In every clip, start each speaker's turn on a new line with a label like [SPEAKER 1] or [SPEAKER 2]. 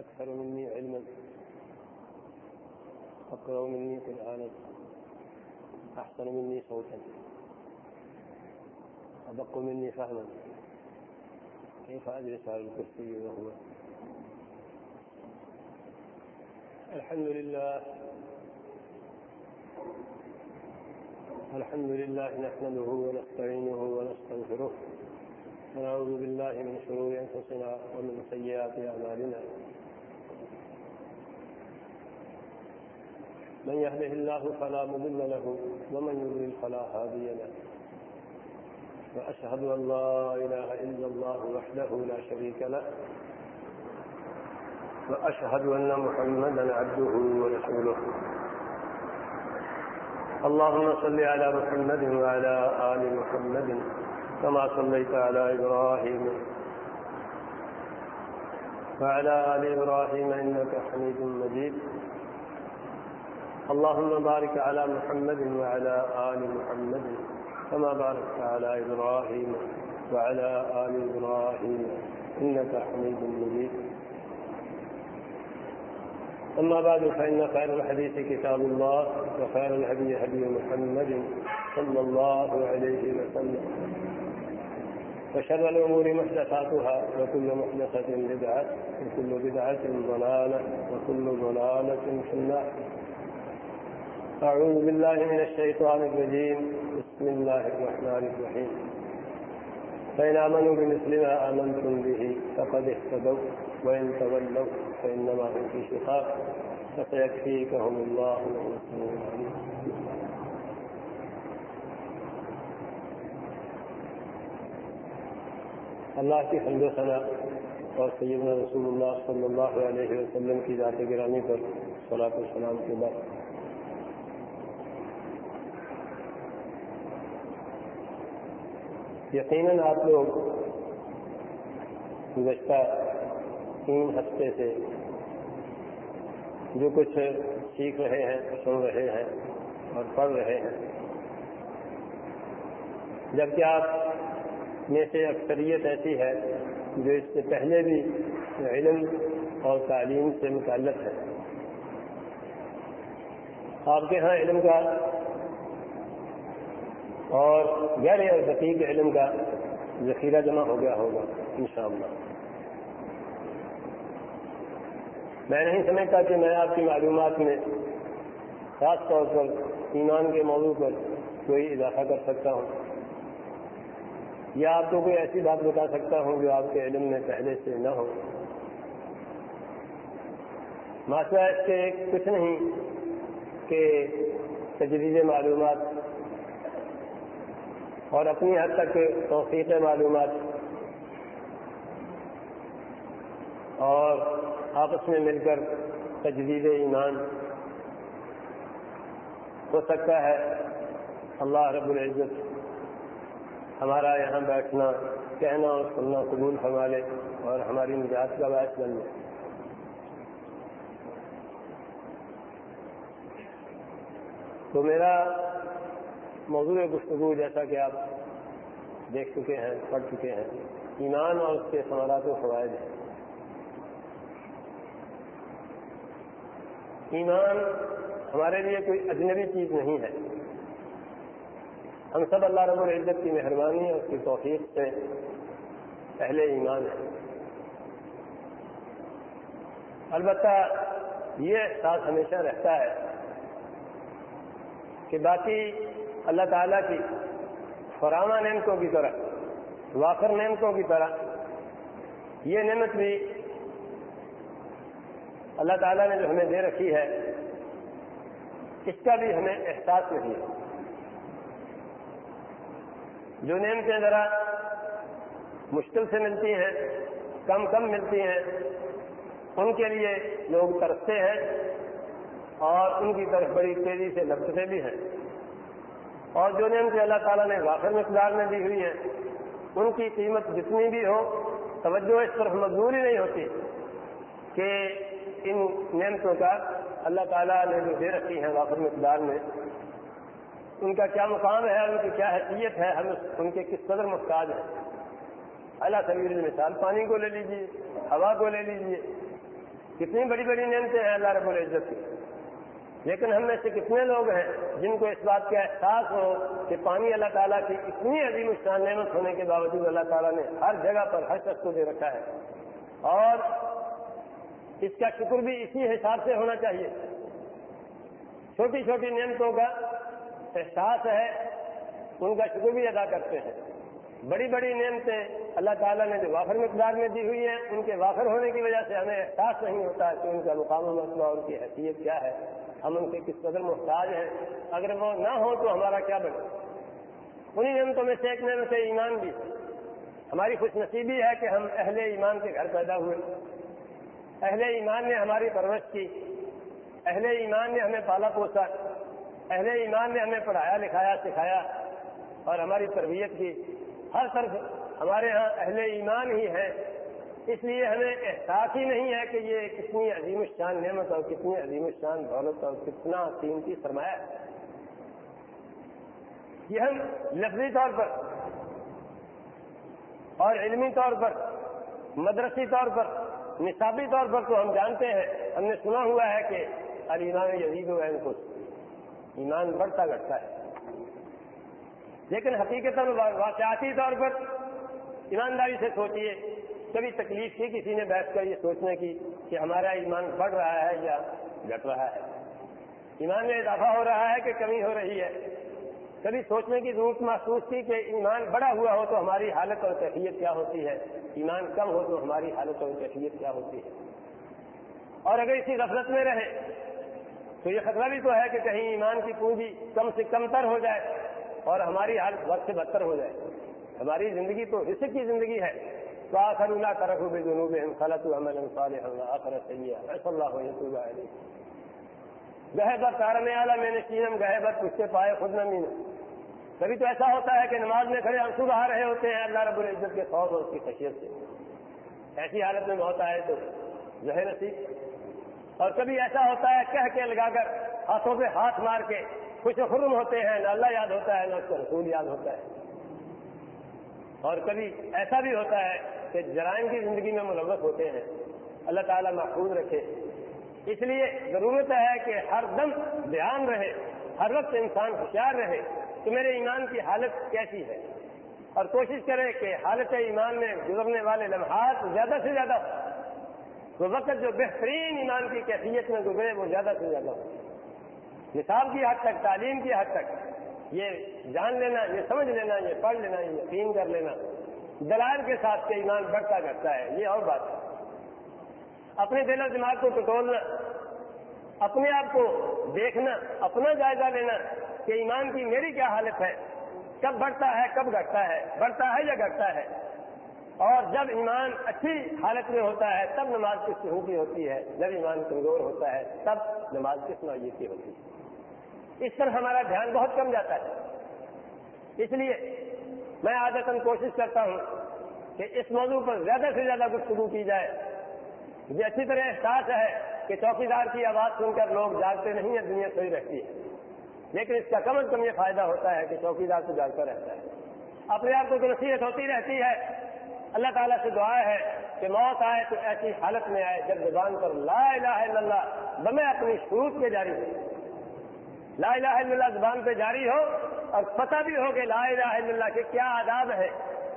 [SPEAKER 1] أكثر مني علما. أقرأ مني قرآنا. أحسن مني صوتا. أدق مني فهما. كيف أجلس على الكرسي وهو؟ الحمد لله. الحمد لله نحمده ونستعينه ونستغفره. ونعوذ بالله من شرور أنفسنا ومن سيئات أعمالنا. من يهده الله فلا مضل له، ومن يضلل فلا هادي له. وأشهد أن لا إله إلا الله وحده لا شريك له. وأشهد أن محمدا عبده ورسوله. اللهم صل على محمد وعلى آل محمد كما صليت على إبراهيم. وعلى آل إبراهيم إنك حميد مجيد. اللهم بارك على محمد وعلى آل محمد كما باركت على إبراهيم وعلى آل إبراهيم إنك حميد مجيد. أما بعد، فإن خير الحديث كتاب الله وخير الهدي هدي محمد صلى الله عليه وسلم. وشر الأمور محدثاتها، وكل محدثة بدعة، وكل بدعة ضلالة، وكل ضلالة في النار. أعوذ بالله من الشيطان الرجيم. بسم الله الرحمن الرحيم. فإن آمنوا بمثل ما آمنتم به فقد اهتدوا وإن تولوا فإنما هم في شقاق فسيكفيكهم الله ورسوله العليم اللہ کی حمد و ثنا اور سیدنا رسول اللہ صلی اللہ علیہ وسلم کی ذات گرامی پر صلاح السلام کے بعد یقیناً آپ لوگ گزشتہ تین ہفتے سے جو کچھ سیکھ رہے ہیں، سن رہے ہیں اور پڑھ رہے ہیں۔ جبکہ آپ میں سے اکثریت ایسی ہے جو اس سے پہلے بھی علم اور تعلیم سے متعلق ہے۔ آپ کے ہاں علم کا اور گہرے اور دقیق علم کا ذخیرہ جمع ہو گیا ہوگا، انشاءاللہ۔ میں نہیں سمجھتا کہ میں آپ کی معلومات میں خاص طور پر ایمان کے موضوع پر کوئی اضافہ کر سکتا ہوں۔ یا آپ کو کوئی ایسی بات بتا سکتا ہوں جو آپ کے علم میں پہلے سے نہ ہو۔ مسئلہ اس سے کچھ نہیں کہ تجدید معلومات اور اپنی حد تک توفیق معلومات اور آپس میں مل کر تجدید ایمان ہو سکتا ہے۔ اللہ رب العزت ہمارا یہاں بیٹھنا، کہنا اور سننا قبول فرما لے اور ہماری نجات کا باعث بن لے تو میرا موضوع گفتگو جیسا کہ آپ دیکھ چکے ہیں، پڑھ چکے ہیں۔ ایمان اور اس کے ثمرات و فوائد ہیں۔ ایمان ہمارے لیے کوئی اجنبی چیز نہیں ہے۔ ہم سب اللہ رب العزت کی مہربانی اور اس کی توفیق سے پہلے ایمان ہے البتہ یہ احساس ہمیشہ رہتا ہے کہ باقی اللہ تعالیٰ کی فراما نعمتوں کی طرح، واخر نعمتوں کی طرح۔ یہ نعمت بھی اللہ تعالیٰ نے جو ہمیں دے رکھی ہے، اس کا بھی ہمیں احساس نہیں ہے۔ جو نعمتیں ذرا مشکل سے ملتی ہیں، کم کم ملتی ہیں، ان کے لیے لوگ ترستے ہیں اور ان کی طرف بڑی تیزی سے لپٹتے بھی ہیں۔ اور جو نعمتیں اللہ تعالیٰ نے غافر مقدار میں دی ہوئی ہیں، ان کی قیمت جتنی بھی ہو، توجہ اس طرف مزدوری نہیں ہوتی کہ ان نعمتوں کا اللہ تعالیٰ نے جو دے رکھی ہیں غافر مقدار میں، ان کا کیا مقام ہے، ان کی کیا حیثیت ہے، ہم ان کے کس قدر محتاج ہیں۔ اللہ سبیر مثال، پانی کو لے لیجیے ہوا کو لے لیجیے کتنی بڑی بڑی نعمتیں ہیں اللہ رب العزت کی۔ لیکن ہم میں سے کتنے لوگ ہیں جن کو اس بات کا احساس ہو کہ پانی اللہ تعالیٰ کی اتنی عظیم الشان نعمت ہونے کے باوجود اللہ تعالیٰ نے ہر جگہ پر ہر شخص کو دے رکھا ہے۔ اور اس کا شکر بھی اسی حساب سے ہونا چاہیے۔ چھوٹی چھوٹی نعمتوں کا احساس ہے، ان کا شکر بھی ادا کرتے ہیں۔ بڑی بڑی نعمتیں اللہ تعالیٰ نے جو وافر مقدار میں دی ہوئی ہیں، ان کے وافر ہونے کی وجہ سے ہمیں احساس نہیں ہوتا کہ ان کا مقام و مسئلہ ان کی حیثیت کیا ہے۔ ہم ان کے کس قدر محتاج ہیں؟ اگر وہ نہ ہو تو ہمارا کیا بنے؟ انہیں نعمتوں میں سے ایک نعمت ایمان بھی۔ ہماری خوش نصیبی ہے کہ ہم اہل ایمان کے گھر پیدا ہوئے۔ اہل ایمان نے ہماری پرورش کی۔ اہل ایمان نے ہمیں پالا پوسا۔ اہل ایمان نے ہمیں پڑھایا لکھایا سکھایا اور ہماری تربیت کی۔ ہر طرف ہمارے ہاں اہل ایمان ہی ہے اس لیے ہمیں احساس ہی نہیں ہے کہ یہ کتنی عظیم الشان نعمت اور کتنی عظیم الشان دولت اور کتنا قیمتی سرمایہ ہے۔ یہ ہم لفظی طور پر اور علمی طور پر، مدرسی طور پر، نصابی طور پر تو ہم جانتے ہیں۔ ہم نے سنا ہوا ہے کہ علیمان یزید و ایمان بڑھتا گھٹتا ہے۔ لیکن حقیقت واقعاتی طور پر ایمانداری سے سوچیے کبھی تکلیف تھی کسی نے بیٹھ کر یہ سوچنے کی کہ ہمارا ایمان بڑھ رہا ہے یا گھٹ رہا ہے؟ ایمان میں اضافہ ہو رہا ہے کہ کمی ہو رہی ہے۔ کبھی سوچنے کی ضرورت محسوس تھی کہ ایمان بڑا ہوا ہو تو ہماری حالت اور کیفیت کیا ہوتی ہے؟ ایمان کم ہو تو ہماری حالت اور کیفیت کیا ہوتی ہے؟ اور اگر اسی غفلت میں رہے، تو یہ خطرہ بھی تو ہے کہ کہیں ایمان کی پونجی کم سے کم تر ہو جائے اور ہماری حالت وقت سے بدتر ہو جائے۔ ہماری زندگی تو رسک کی زندگی ہے۔ تو آخر اللہ کرک بے جنوب خلط الحمد اللہ آخر سید ایس اللہ گہے بر تار میں اعلیٰ میں نے سینم گہے بر پوچھتے پائے خود نہ مین کبھی تو ایسا ہوتا ہے کہ نماز میں کھڑے آنسو بہا رہے ہوتے ہیں، اللہ رب العزت کے خوف اور اس کی خشیت سے. ایسی حالت میں بہت آئے تو ظہر نصیب. اور کبھی ایسا ہوتا ہے کہہ کے لگا کر ہاتھوں پہ ہاتھ مار کے خوش و خرم ہوتے ہیں، نہ اللہ یاد ہوتا ہے، نہ اس کا رسول یاد ہوتا ہے. اور کبھی ایسا بھی ہوتا ہے کہ جرائم کی زندگی میں ملوث ہوتے ہیں، اللہ تعالیٰ محفوظ رکھے۔ اس لیے ضرورت ہے کہ ہر دم دھیان رہے، ہر وقت انسان ہوشیار رہے کہ میرے ایمان کی حالت کیسی ہے۔ اور کوشش کرے کہ حالت ایمان میں گزرنے والے لمحات زیادہ سے زیادہ وہ وقت جو بہترین ایمان کی کیفیت میں گزرے، وہ زیادہ سے زیادہ ہو نصاب کی حد تک، تعلیم کی حد تک، یہ جان لینا، یہ سمجھ لینا، یہ پڑھ لینا، یہ یقین کر لینا۔ دلائل کے ساتھ کہ ایمان بڑھتا کرتا ہے، یہ اور بات ہے۔ اپنے دل و دماغ کو ٹٹولنا، اپنے آپ کو دیکھنا، اپنا جائزہ لینا کہ ایمان کی میری کیا حالت ہے؟ کب بڑھتا ہے، کب گھٹتا ہے؟ بڑھتا ہے یا گھٹتا ہے؟ اور جب ایمان اچھی حالت میں ہوتا ہے، تب نماز کس قسم کی ہوتی ہے۔ جب ایمان کمزور ہوتا ہے، تب نماز کس نوعیت کی ہوتی ہے۔ اس پر ہمارا دھیان بہت کم جاتا ہے۔ اس لیے میں عادت کوشش کرتا ہوں کہ اس موضوع پر زیادہ سے زیادہ گفتگو کی جائے۔ مجھے اچھی طرح احساس ہے کہ چوکی دار کی آواز سن کر لوگ جاگتے نہیں ہیں، دنیا صحیح رہتی ہے۔ لیکن اس کا کم از کم یہ فائدہ ہوتا ہے کہ چوکی دار تو جاگتا رہتا ہے۔ اپنے آپ کو تو نصیحت ہوتی رہتی ہے، اللہ تعالیٰ سے دعا ہے کہ موت آئے تو ایسی حالت میں آئے جب زبان پر لا الہ الا اللہ بمیں اپنی شروع کے جاری ہو۔ لا الہ الا اللہ زبان پہ جاری ہو اور پتہ بھی ہو کہ لا الہ الا اللہ کے کیا آداب ہے۔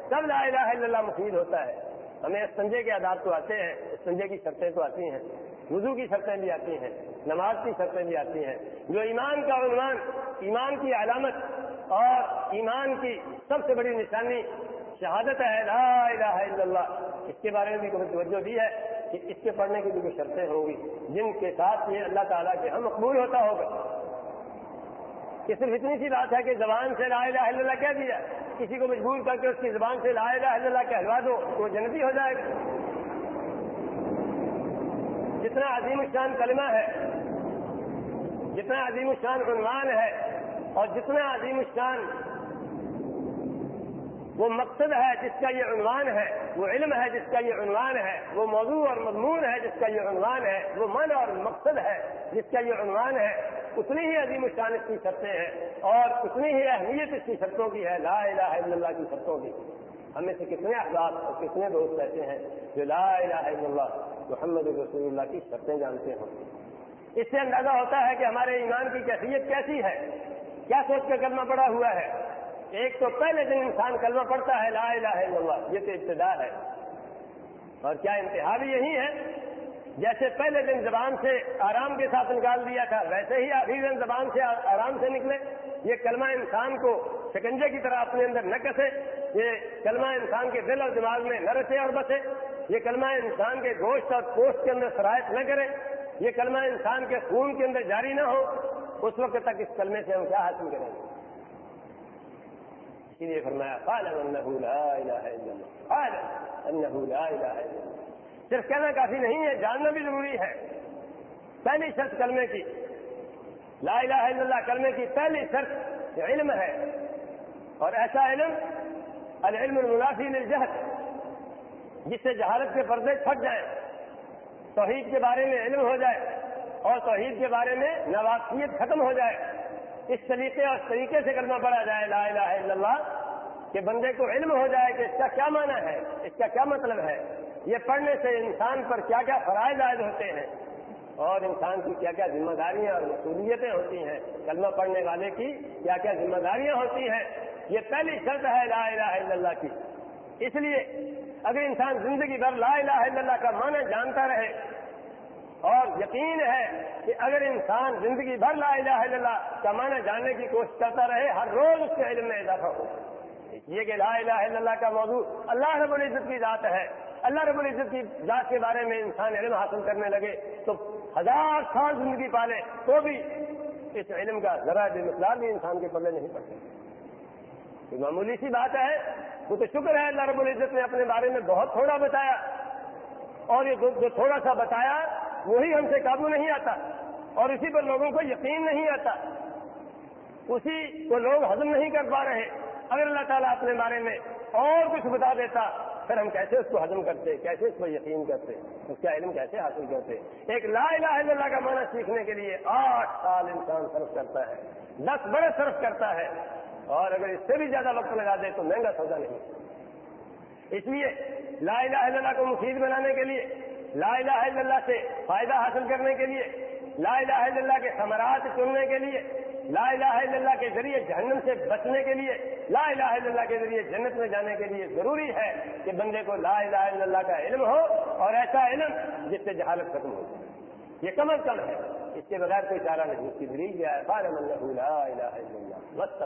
[SPEAKER 1] تب لا الہ الا اللہ مفید ہوتا ہے؟ ہمیں سنجے کے آداب تو آتے ہیں سنجے کی شرطیں تو آتی ہیں۔ وضو کی شرطیں بھی آتی ہیں، نماز کی شرطیں بھی آتی ہیں۔ جو ایمان کا عنوان، ایمان کی علامت اور ایمان کی سب سے بڑی نشانی شہادت ہے لا الہ الا اللہ۔ اس کے بارے میں بھی کوئی توجہ دی ہے کہ اس کے پڑھنے کی بھی کوئی شرطیں ہوں گی۔ جن کے ساتھ یہ اللہ تعالیٰ کے ہم مقبول ہوتا ہوگا۔ کہ صرف اتنی سی بات ہے کہ زبان سے لا الہ الا اللہ کہہ دیا۔ کسی کو مجبور کر کے اس کی زبان سے لا الہ الا اللہ کہلوا دو، وہ جنتی ہو جائے گا۔ جتنا عظیم الشان کلمہ ہے، جتنا عظیم الشان عنوان ہے اور جتنا عظیم الشان وہ مقصد ہے جس کا یہ عنوان ہے، وہ علم ہے جس کا یہ عنوان ہے، وہ موضوع اور مضمون ہے جس کا یہ عنوان ہے، وہ من اور مقصد ہے جس کا یہ عنوان ہے۔ اتنی ہی عظیم الشان اس کی شرطیں ہیں اور اتنی ہی اہمیت اس کی شرطوں کی ہے، لا الہ الا اللہ کی شرطوں کی۔ ہم میں سے کتنے احباب اور کتنے دوست ایسے ہیں جو لا الہ الا اللہ، محمد رسول اللہ کی شرطیں جانتے ہوں۔ اس سے اندازہ ہوتا ہے کہ ہمارے ایمان کی کیفیت کیسی ہے۔ کیا سوچ کر کلمہ پڑا ہوا ہے؟ ایک تو پہلے دن انسان کلمہ پڑتا ہے، لا الہ الا اللہ، یہ تو ابتدا ہے۔ اور کیا انتہا بھی یہی ہے؟ جیسے پہلے دن زبان سے آرام کے ساتھ نکال دیا تھا، ویسے ہی آخری دن زبان سے آرام سے نکلے۔ یہ کلمہ انسان کو شکنجے کی طرح اپنے اندر نہ کسے۔ یہ کلمہ انسان کے دل اور دماغ میں نہ رچے اور بسے۔ یہ کلمہ انسان کے گوشت اور پوشت کے اندر شرائط نہ کرے۔ یہ کلمہ انسان کے خون کے اندر جاری نہ ہو۔ اس وقت تک اس کلمے سے ہم کیا حاصل کریں گے؟ اسی لیے فرمایا صرف کہنا کافی نہیں ہے، جاننا بھی ضروری ہے۔ پہلی شرط کلمے کی، لا الہ الا اللہ کلمے کی پہلی شرط علم ہے۔ اور ایسا علم، العلم المنافی للجہد جس سے جہالت کے پردے پھٹ جائیں۔ توحید کے بارے میں علم ہو جائے اور توحید کے بارے میں نواقیت ختم ہو جائے۔ اس طریقے اور طریقے سے کرنا پڑا جائے لا الہ الا اللہ، کہ بندے کو علم ہو جائے کہ اس کا کیا معنی ہے، اس کا کیا مطلب ہے۔ یہ پڑھنے سے انسان پر کیا کیا فرائض عائد ہوتے ہیں۔ اور انسان کی کیا کیا ذمہ داریاں اور مصولیتیں ہوتی ہیں۔ کلمہ پڑھنے والے کی کیا کیا ذمہ داریاں ہوتی ہیں۔ یہ پہلی شرط ہے لا الہ الا اللہ کی۔ اس لیے اگر انسان زندگی بھر لا الہ الا اللہ کا معنی جانتا رہے اور یقین ہے کہ اگر انسان زندگی بھر لا الہ الا اللہ کا معنی جاننے کی کوشش کرتا رہے، ہر روز اس کے علم میں اضافہ ہو۔ یہ کہ لا الہ الا اللہ کا موضوع اللہ رب العزت کی ذات ہے۔ اللہ رب العزت کی ذات کے بارے میں انسان علم حاصل کرنے لگے تو ہزار سال زندگی پالے تو بھی اس علم کا ذرا بے مقدار بھی انسان کے پلے نہیں پڑتے۔ معمولی سی بات ہے۔ وہ تو شکر ہے اللہ رب العزت نے اپنے بارے میں بہت تھوڑا بتایا۔ اور یہ جو تھوڑا سا بتایا، وہی ہم سے قابو نہیں آتا۔ اور اسی پر لوگوں کو یقین نہیں آتا۔ اسی کو لوگ ہضم نہیں کر پا رہے۔ اگر اللہ تعالیٰ اپنے بارے میں اور کچھ بتا دیتا، پھر ہم کیسے اس کو ہضم کرتے؟ کیسے اس پر یقین کرتے؟ اس کا علم کیسے حاصل کرتے؟ ایک لا الہ الا اللہ کا معنی سیکھنے کے لیے آٹھ سال انسان صرف کرتا ہے، دس بڑے صرف کرتا ہے۔ اور اگر اس سے بھی زیادہ وقت لگا دے تو مہنگا سودا نہیں۔ اس لیے لا الہ الا اللہ کو مفید بنانے کے لیے، لا الہ الا اللہ سے فائدہ حاصل کرنے کے لیے، لا الہ الا اللہ کے ثمرات چننے کے لیے، لا الہ الا اللہ کے ذریعے جہنم سے بچنے کے لیے، لا الہ الا اللہ کے ذریعے جنت میں جانے کے لیے ضروری ہے کہ بندے کو لا الہ الا اللہ کا علم ہو اور ایسا علم جس سے جہالت ختم ہو یہ کم از کم ہے۔ اس کے بغیر کوئی چارہ نہیں۔ اس کی دلیل کیا ہے۔ لا الہ الا اللہ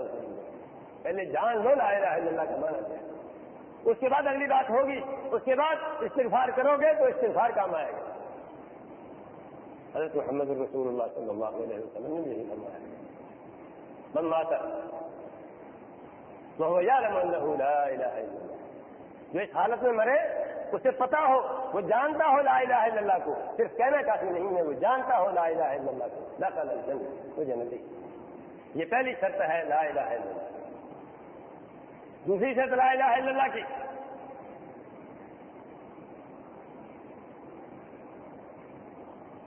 [SPEAKER 1] پہلے جان لو لا الہ الا اللہ کا مانا کیا اس کے بعد اگلی بات ہوگی، اس کے بعد استغفار کرو گے تو استغفار کام آئے گا۔ حضرت محمد رسول اللہ صلی اللہ علیہ وسلم نے یہی فرمایا۔ من مات وہ یار لا الہ الا اللہ۔ جو اس حالت میں مرے، اسے پتا ہو، وہ جانتا ہو لا الہ الا اللہ کو۔ صرف کہنا کافی نہیں ہے، وہ جانتا ہو لا الہ الا اللہ کو۔ لا الجنہ، وہ جنتی۔ یہ پہلی شرط ہے لا الہ الا اللہ۔ دوسری سے لا الہ الا اللہ کی۔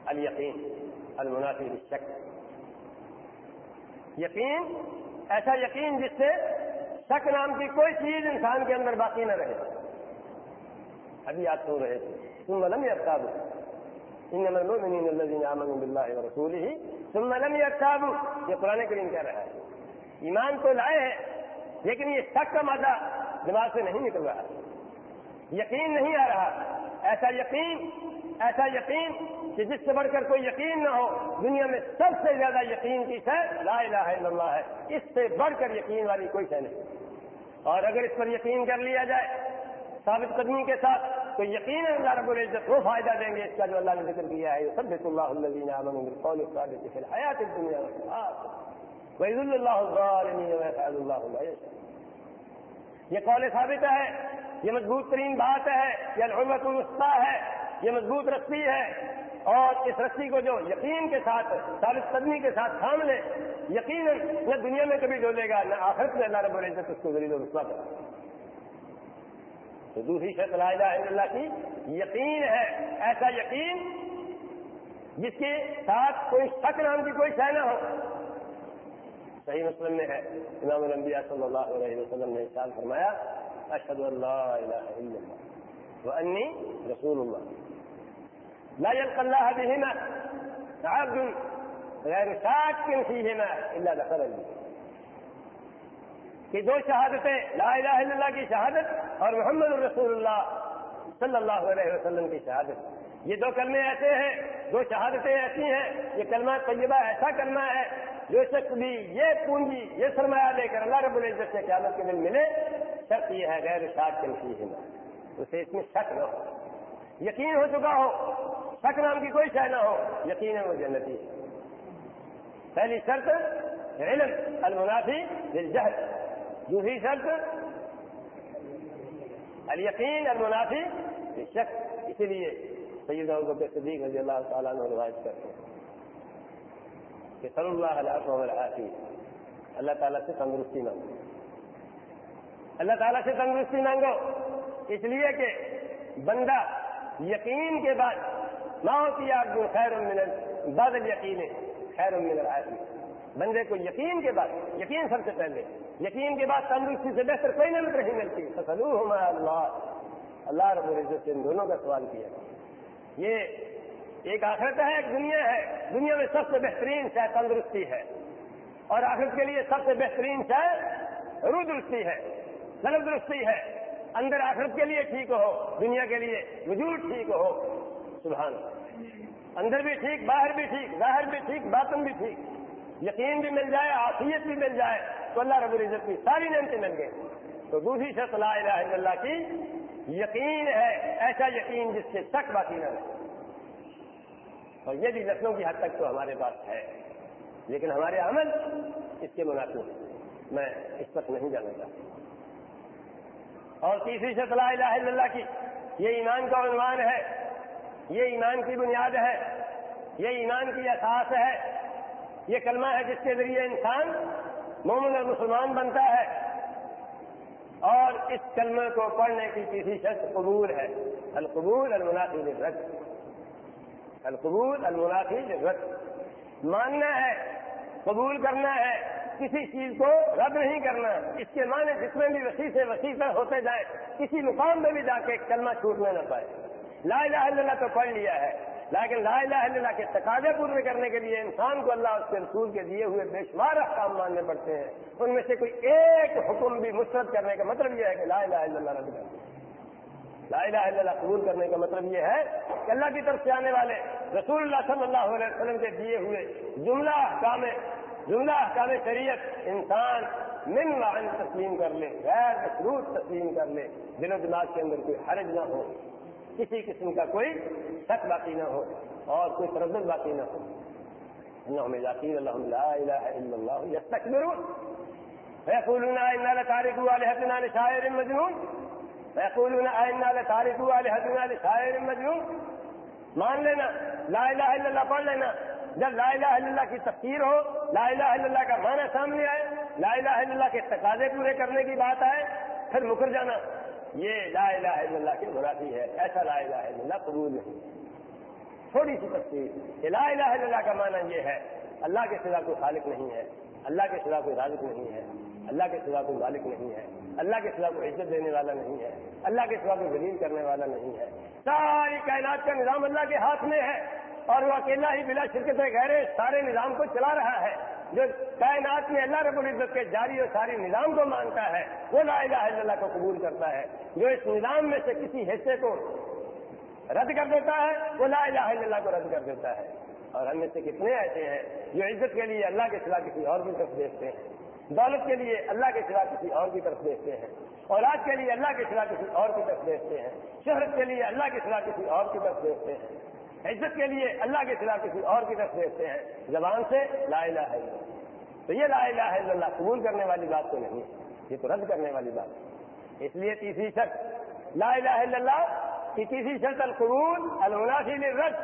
[SPEAKER 1] الیقین، المنافی شک یقین، ایسا یقین جس سے شک نام کی کوئی چیز انسان کے اندر باقی نہ رہے۔ ابھی آپ سو رہے؟ تھے تم ملم ارتاب ان المؤمنین الذين امنوا بالله ورسوله ثم لم يرتابوا یہ قرآن کریم کہہ رہا ہے۔ ایمان تو لائے ہیں۔ لیکن یہ شک کا مادہ دماغ سے نہیں نکل رہا۔ یقین نہیں آ رہا۔ ایسا یقین ایسا یقین کہ جس سے بڑھ کر کوئی یقین نہ ہو، دنیا میں سب سے زیادہ یقین کی شہ لا الہ الا اللہ ہے۔ اس سے بڑھ کر یقین والی کوئی شہ نہیں۔ اور اگر اس پر یقین کر لیا جائے ثابت قدمی کے ساتھ، تو یقین اللہ رب العزت وہ فائدہ دیں گے اس کا جو اللہ نے ذکر کیا ہے۔ سب اللہ اللہ حیات دنیا وحید اللہ یہ قول ثابت ہے، یہ مضبوط ترین بات ہے، یہ الحمت السطح ہے، یہ مضبوط رسی ہے۔ اور اس رسی کو جو یقین کے ساتھ، ثابت قدمی کے ساتھ تھام لے یقین نہ دنیا میں کبھی ڈولے گا، نہ آخرت میں اللہ رب العزت اس کو ذریعہ رسوا کرے تو دوسری شرط، لا الہ الا اللہ کی یقین ہے، ایسا یقین جس کے ساتھ کوئی شک نام کی کوئی شہ نہ ہو۔ صحیح مسلم میں ہے۔ امام الانبیاء صلی اللہ علیہ وسلم نے فرمایا اشهد ان لا اله الا الله واني رسول الله لا يلقى الله بهما عبد غیر شاك فيهما الا دخل الجنه کہ دو شہادتیں، لا الہ الا اللہ کی شہادت اور محمد الرسول اللہ صلی اللہ علیہ وسلم کی شہادت۔ یہ دو کلمے ایسے ہیں، دو شہادتیں ایسی ہیں، یہ کلمہ طیبہ ایسا کلمہ ہے جو شخص بھی یہ پونجی، یہ سرمایہ لے کر اللہ رب العزت سے قیامت کے دن ملے، شرط یہ ہے غیر شاد کے اسے اس میں شک نہ ہو۔ یقین ہو چکا ہو، شک نام کی کوئی شہ نہ ہو، یقین ہے وہ جنتی پہلی شرط، علم، المنافی للجہل۔ دوسری شرط، الیقین، المنافی شک اسی لیے سید کے صدیق رضی اللہ تعالیٰ نے روایت کرتے ہیں کہ صلی اللہ علیہ وسلم اللہ تعالیٰ سے تندرستی مانگو۔ اللہ تعالیٰ سے تندرستی مانگو، اس لیے کہ بندہ یقین کے بعد نہ ہوتی آپ جو خیر من بادل یقین خیر من العافی۔ بندے کو یقین کے بعد، یقین سب سے پہلے۔ یقین کے بعد تندرستی سے بہتر کوئی نمت نہیں ملتی۔ ہمارا اللہ اللہ رب العزت سے ان دونوں کا سوال کیا۔ یہ ایک آخرت ہے، ایک دنیا ہے۔ دنیا میں سب سے بہترین شاہ تندرستی ہے۔ اور آخرت کے لیے سب سے بہترین شاہ روح درستی ہے قلب درستی ہے۔ اندر آخرت کے لیے ٹھیک ہو، دنیا کے لیے وجود ٹھیک ہو۔ سبحان اندر بھی ٹھیک، باہر بھی ٹھیک، ظاہر بھی ٹھیک، باطن بھی ٹھیک۔ یقین بھی مل جائے آفیت بھی مل جائے تو اللہ رب العزت کی ساری نعمتیں مل گئی تو دوسری شخص لا الہ الا اللہ کی یقین ہے، ایسا یقین جس سے تک باقی نہ رہے۔ اور یہ بھی لکھنؤ کی حد تک تو ہمارے پاس ہے، لیکن ہمارے عمل اس کے مناسب میں اس تک نہیں جانا چاہتا۔ اور تیسری شخص لا الہ الا اللہ کی، یہ ایمان کا عنوان ہے، یہ ایمان کی بنیاد ہے، یہ ایمان کی احساس ہے۔ یہ کلمہ ہے جس کے ذریعے انسان مومن اور مسلمان بنتا ہے۔ اور اس کلمہ کو پڑھنے کی کسی شخص قبول ہے؟ القبول المنافی رد القبول المنافی رد ماننا ہے، قبول کرنا ہے، کسی چیز کو رد نہیں کرنا۔ اس کے معنی جس میں بھی وسیع سے وسیع پر ہوتے جائے کسی مقام میں بھی جا کے کلمہ چھوٹنے نہ پائے۔ لا الہ الا اللہ تو پڑھ لیا ہے۔ لیکن لا الہ الا اللہ کے تقاضے پورے کرنے کے لیے انسان کو اللہ اس کے رسول کے دیے ہوئے بے شمار احکام ماننے پڑتے ہیں۔ ان میں سے کوئی ایک حکم بھی مسترد کرنے کا مطلب یہ ہے کہ لا الہ الا اللہ رد کر لا الہ الا اللہ قبول کرنے کا مطلب یہ ہے کہ اللہ کی طرف سے آنے والے رسول اللہ صلی اللہ علیہ وسلم کے دیے ہوئے جملہ احکام جملہ احکام شریعت انسان من وعن تسلیم کر لے، غیر مشروط تسلیم کر لے دل و دماغ کے اندر کوئی حرج نہ ہو۔ کسی قسم کا کوئی شک باقی نہ ہو اور کوئی تردد باقی نہ ہو۔ انہم یقین اللہ لا الہ الا اللہ یستکبرون۔ فیقولون آئنا لتارکو آلہتنا لشاعر مجنون۔ فیقولون آئنا لتارکو آلہتنا لشاعر مجنون۔ مان لینا، لا الہ الا اللہ پڑھ لینا۔ جب لا الہ الا اللہ کی تفسیر ہو، لا الہ الا اللہ کا معنی سامنے آئے، لا الہ الا اللہ کے تقاضے پورے کرنے کی بات آئے، پھر مکر جانا۔ یہ لا الہ الا اللہ کی مرادی ہے، ایسا لا الہ الا اللہ قبول نہیں۔ تھوڑی سی تفصیل لا الہ الا اللہ کا معنی یہ ہے، اللہ کے سوا کوئی خالق نہیں ہے، اللہ کے سوا کوئی رازق نہیں ہے، اللہ کے سوا کوئی مالک نہیں ہے، اللہ کے سوا کوئی عزت دینے والا نہیں ہے، اللہ کے سوا کوئی ذلیل کرنے والا نہیں ہے۔ ساری کائنات کا نظام اللہ کے ہاتھ میں ہے اور وہ اکیلا ہی بلا شرکت گہرے سارے نظام کو چلا رہا ہے، جو کائنات میں اللہ رب العزت کے جاری اور ساری نظام کو مانتا ہے، وہ لا الہ الا اللہ کو قبول کرتا ہے۔ جو اس نظام میں سے کسی حصے کو رد کر دیتا ہے، وہ لا الہ الا اللہ کو رد کر دیتا ہے۔ اور ہم میں سے کتنے ایسے ہیں جو عزت کے لیے اللہ کے سوا کسی اور کی طرف دیکھتے ہیں۔ دولت کے لیے اللہ کے سوا کسی اور کی طرف دیکھتے ہیں۔ اولاد کے لیے اللہ کے سوا کسی اور کی طرف دیکھتے ہیں۔ شہرت کے لیے اللہ کے سوا کسی اور کی طرف دیکھتے ہیں۔ عزت کے لیے اللہ کے خلاف کسی اور کی طرف دیکھتے ہیں۔ زبان سے لا الہ الا اللہ۔ تو یہ لا الہ الا اللہ قبول کرنے والی بات تو نہیں یہ تو رد کرنے والی بات ہے۔ اس لیے تیسری شرط، لا الہ الا اللہ کی تیسری شرط القبول، المنافی رد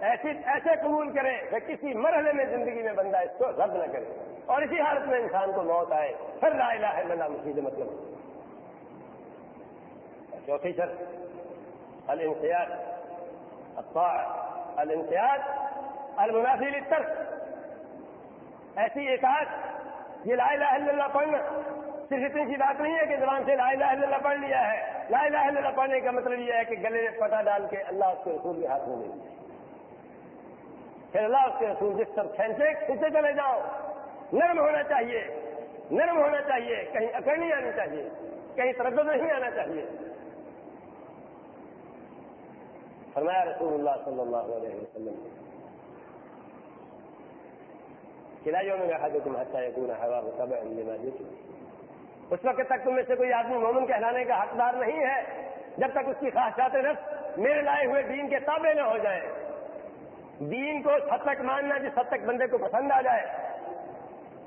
[SPEAKER 1] ایسی، ایسے قبول کرے کہ کسی مرحلے میں زندگی میں بندہ اس کو رد نہ کرے۔ اور اسی حالت میں انسان کو موت آئے، پھر لا الہ الا اللہ مفید مطلب۔ چوتھی شرط، الانقیاد الطاعة الامتیاز المنافی للترک۔ ایسی اطاعت یہ لا الہ الا اللہ پڑھنا، صرف اتنی سی بات نہیں ہے کہ زبان سے لا الہ الا اللہ پڑھ لیا ہے۔ لا الہ الا اللہ پڑھنے کا مطلب یہ ہے کہ گلے میں پٹا ڈال کے اللہ اس کے رسول کے ہاتھ میں لے پھر اللہ اس کے رسول جس طرح کھینچے کھینچے چلے جاؤ۔ نرم ہونا چاہیے۔ نرم ہونا چاہیے۔ کہیں اکڑ نہیں آنی چاہیے۔ کہیں تردد نہیں آنا چاہیے۔ فرمایا رسول اللہ صلی اللہ علیہ وسلم۔ کھلائیوں میں کہا جو تم ہتھا یا پورا ہوا اس وقت تک تم میں سے کوئی آدمی مومن کہلانے کا حقدار نہیں ہے. جب تک اس کی خواہشات رس میرے لائے ہوئے دین کے تابع نہ ہو جائے. دین کو حد تک ماننا جس حد تک بندے کو پسند آ جائے.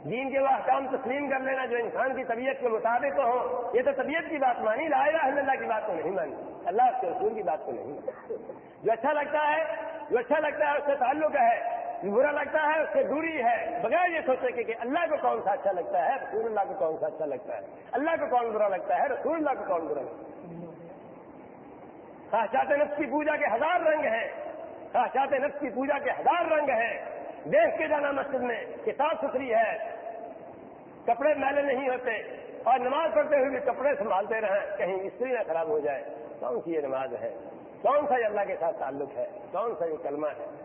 [SPEAKER 1] دین کے وہ احکام تسلیم کر لینا جو انسان کی طبیعت کے مطابق ہو. یہ تو طبیعت کی بات مانی. لا الہ الا اللہ کی بات کو نہیں مانی. اللہ کے رسول کی بات کو نہیں مانی. جو اچھا لگتا ہے، جو اچھا لگتا ہے، اس سے تعلق ہے. برا لگتا ہے اس سے دوری ہے۔ بغیر یہ سوچے کہ اللہ کو کون سا اچھا لگتا ہے، رسول اللہ کو کون سا اچھا لگتا ہے۔ اللہ کو کون برا لگتا ہے، رسول اللہ کو کون برا لگتا ہے؟ خواہشات نفس کی پوجا کے ہزار رنگ ہیں۔ خواہشات نفس کی پوجا کے ہزار رنگ ہیں۔ دیکھ کے جانا مسجد میں کہ صاف ستھری ہے۔ کپڑے میلے نہیں ہوتے۔ اور نماز پڑھتے ہوئے بھی کپڑے سنبھالتے رہیں۔ کہیں استری نہ خراب ہو جائے۔ کون سی یہ نماز ہے؟ کون سا یہ اللہ کے ساتھ تعلق ہے؟ کون سا یہ کلمہ ہے؟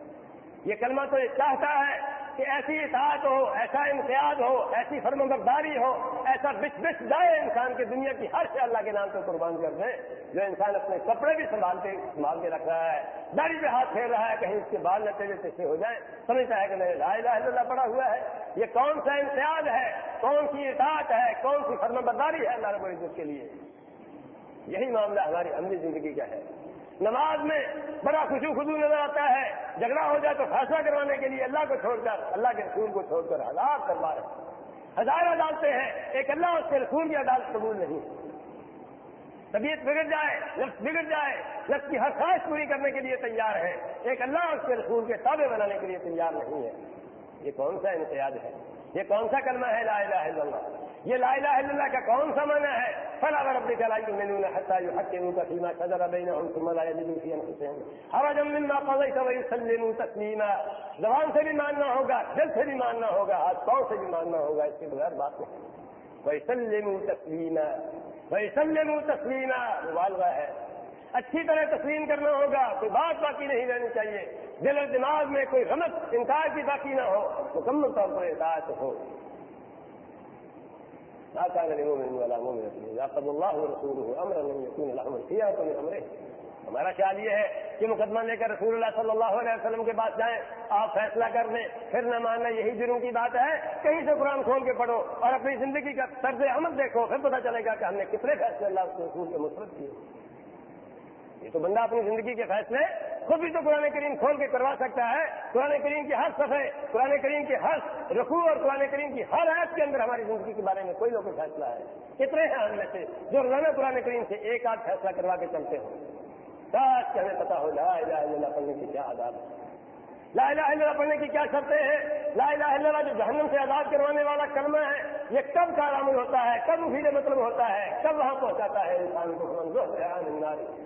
[SPEAKER 1] یہ کلمہ تو یہ چاہتا ہے کہ ایسی اطاعت ہو، ایسا امتیاز ہو، ایسی فرم برداری ہو، ایسا بچ بچ جائے انسان کی دنیا کی ہر سے اللہ کے نام کو قربان کر دے، جو انسان اپنے کپڑے بھی سنبھالتے سنبھال کے رکھ رہا ہے، داڑھی پہ ہاتھ پھیر رہا ہے، کہیں اس کے بال نہ تیزے سے ہو جائے سمجھتا ہے کہ میں لا الہ الا اللہ پڑا ہوا ہے۔ یہ کون سا امتیاز ہے؟ کون سی اطاعت ہے؟ کون سی فرم برداری ہے اللہ رب العزت کے لیے؟ یہی معاملہ ہماری عملی زندگی کا ہے۔ نماز میں بڑا خوشو خدو نظر آتا ہے، جھگڑا ہو جائے تو فیصلہ کروانے کے لیے اللہ کو چھوڑ کر، اللہ کے رسول کو چھوڑ کر ہزار کروا رہے ہیں۔ ہزار عدالتیں ہیں، ایک اللہ اس کے رسول کی عدالت قبول نہیں۔ طبیعت بگڑ جائے لفظ بگڑ جائے لفظ کی ہر خواہش پوری کرنے کے لیے تیار ہے ایک اللہ اس کے رسول کے تابع بنانے کے لیے تیار نہیں ہے یہ کون سا امتیاز ہے؟ یہ کون سا کلمہ ہے؟ لا الہ الا اللہ۔ یہ لا الہ الا اللہ کا کون سا معنی ہے؟ فلا ربك لا يؤمنون حتى يحكموك فيما شجر بينهم ثم لا يجدوا في انفسهم حرجا مما قضيت ويسلموا تسليما زبان سے بھی ماننا ہوگا، دل سے بھی ماننا ہوگا، ہاتھ پاؤں سے بھی ماننا ہوگا، اس کے بغیر بات نہیں۔ ويسلموا تسليما ويسلموا تسليما مبالغہ ہے۔ اچھی طرح تسلیم کرنا ہوگا، کوئی بات باقی نہیں رہنی چاہیے۔ دل اور دماغ میں کوئی غلط انکار کی باقی نہ ہو، مکمل طور پر اطاعت ہو۔ ما كان لمؤمن ولا مؤمنة إذا قضى الله ورسوله أمرا لم يكون لهم الخيارة من أمره. ہمارا خیال یہ ہے کہ مقدمہ لے کر رسول اللہ صلی اللہ علیہ وسلم کے پاس جائیں آپ فیصلہ کر لیں، پھر نہ ماننا یہی جرم کی بات ہے، کہیں سے قرآن کھول کے پڑھو اور اپنی زندگی کا طرز عمل دیکھو، پھر پتہ چلے گا کہ ہم نے کتنے فیصلے اللہ کے رسول کے مثبت کیے۔ یہ تو بندہ اپنی زندگی کے فیصلے خود بھی تو قرآن کریم کھول کے کروا سکتا ہے۔ قرآن کریم کی ہر صفحے، قرآن کریم کی ہر رخو اور قرآن کریم کی ہر ایپ کے اندر ہماری زندگی کے بارے میں کوئی لوگ فیصلہ ہے۔ کتنے ہیں ہم میں سے جو روزانہ قرآن کریم سے ایک آدھ فیصلہ کروا کے چلتے ہوں۔ کاش کہ ہمیں پتا ہو جائے اللہ پڑھنے کی کیا آداب ہے۔ لا الہ الا اللہ پڑھنے کی کیا شرطیں ہیں لا الہ الا اللہ جو جہنم سے آزاد کروانے والا کلمہ ہے، یہ کب کارامل ہوتا ہے؟ کب مفید مطلب ہوتا ہے؟ کب وہاں پہنچاتا ہے انسان کو؟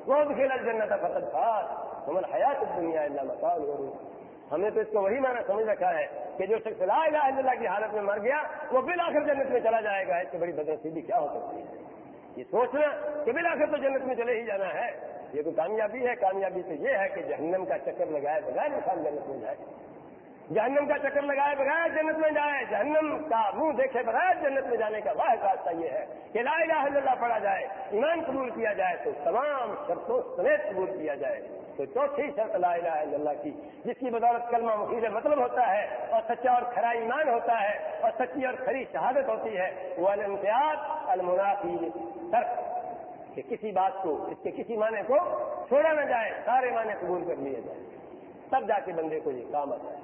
[SPEAKER 1] وہ کھیلا جنت فتح خاص ہمارا حیات دنیا اللہ مسال ہمیں تو اس کو وہی معنی سمجھ رکھا ہے کہ جو شخص لا الہ الا اللہ کی حالت میں مر گیا، وہ بالآخر جنت میں چلا جائے گا۔ اس سے بڑی بدنسیبی کیا ہو سکتی ہے؟ یہ سوچنا کہ بالآخر تو جنت میں چلے ہی جانا ہے۔ یہ تو کامیابی ہے؟ کامیابی تو یہ ہے کہ جہنم کا چکر لگائے بغیر انسان جنت میں جائے۔ جہنم کا چکر لگائے بغیر جنت میں جائے، جہنم کا منہ دیکھے بغیر جنت میں جانے کا واحد راستہ یہ ہے کہ لا الہ الا اللہ پڑھا جائے، ایمان قبول کیا جائے تو تمام شرطوں سمیت قبول کیا جائے۔ تو چوتھی شرط لا الہ الا اللہ کی، جس کی بدولت کلمہ مفید مطلب ہوتا ہے اور سچا اور کھرا ایمان ہوتا ہے اور سچی اور کھری شہادت ہوتی ہے۔ وہ المتیاز المنافی ترک کہ کسی بات کو، اس کے کسی معنی کو چھوڑا نہ جائے، سارے معنی قبول کر لیے جائیں۔ تب جا کے بندے کو یہ کام آتا ہے۔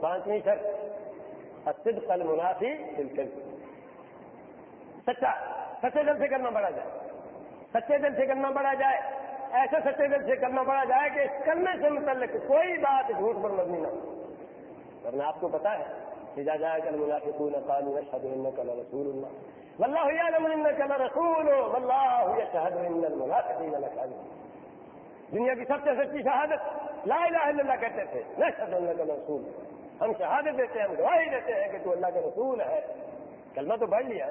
[SPEAKER 1] پانچویں شرط؟ اسد کل منافی بالکل سچا، سچے دل سے کرنا پڑا جائے۔ سچے دل سے کرنا پڑا جائے۔ ایسے سچے دل سے کرنا پڑا جائے کہ اس کرنے سے متعلق کوئی بات جھوٹ پر مبنی نہ ہو۔ ورنہ آپ کو پتا ہے کہ جا جائے کل منافی کو نہ کالو والله يعلم انك لرسول. والله يشهد ان المنافقين لكاذبون. دنیا کی سب سے سچی شہادت لا الہ الا اللہ کہتے تھے. نشهد انك لرسول. ہم شہادت دیتے ہیں، ہم گواہی دیتے ہیں کہ تو اللہ کے رسول ہے۔ کلمہ تو پڑھ لیا۔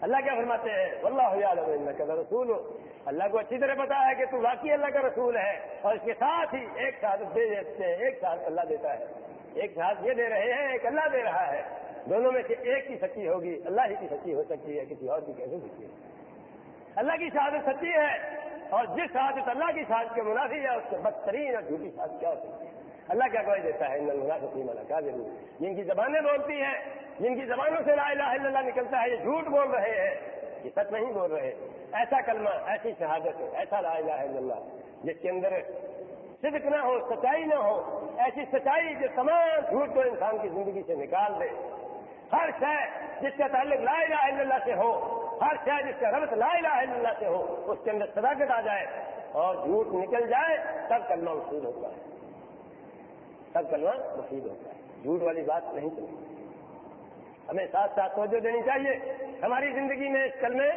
[SPEAKER 1] اللہ کیا فرماتے ہیں؟ واللہ کا رسول ہو اللہ کو اچھی طرح پتا ہے کہ تو واقعی اللہ کا رسول ہے اور اس کے ساتھ ہی ایک ساتھ دے دیتے ہیں، ایک ساتھ اللہ دیتا ہے۔ ایک ساتھ یہ دے رہے ہیں، ایک اللہ دے رہا ہے۔ دونوں میں سے ایک کی سچی ہوگی، اللہ ہی کی سچی ہو سکتی ہے، کسی اور کی کیسے سچی ہے؟ اللہ کی شہادت سچی ہے اور جس شہادت اللہ کی شہادت کے منافی ہے، اس سے بدترین اور جھوٹی شہادت کیا ہو سکتی ہے؟ اللہ کیا کوئی دیتا ہے؟ ان کیا ضرور جن کی زبانیں بولتی ہیں، جن کی زبانوں سے لا الہ الا اللہ نکلتا ہے، یہ جھوٹ بول رہے ہیں۔ یہ سچ نہیں بول رہے۔ ایسا کلمہ، ایسی شہادت، ایسا لا الہ الا اللہ، جس کے اندر صدق نہ ہو، سچائی نہ ہو، ایسی سچائی جو تمام جھوٹ کو انسان کی زندگی سے نکال دے۔ ہر شے جس کا تعلق لا الہ الا اللہ سے ہو، ہر شے جس کا ربط لا الہ الا اللہ سے ہو، اس کے اندر صداقت آ جائے اور جھوٹ نکل جائے، تب کلمہ مفید ہوتا ہے۔ تب کلمہ مفید ہوتا ہے۔ جھوٹ والی بات نہیں۔ چلتی ہمیں ساتھ ساتھ توجہ دینی چاہیے۔ ہماری زندگی میں اس کلمے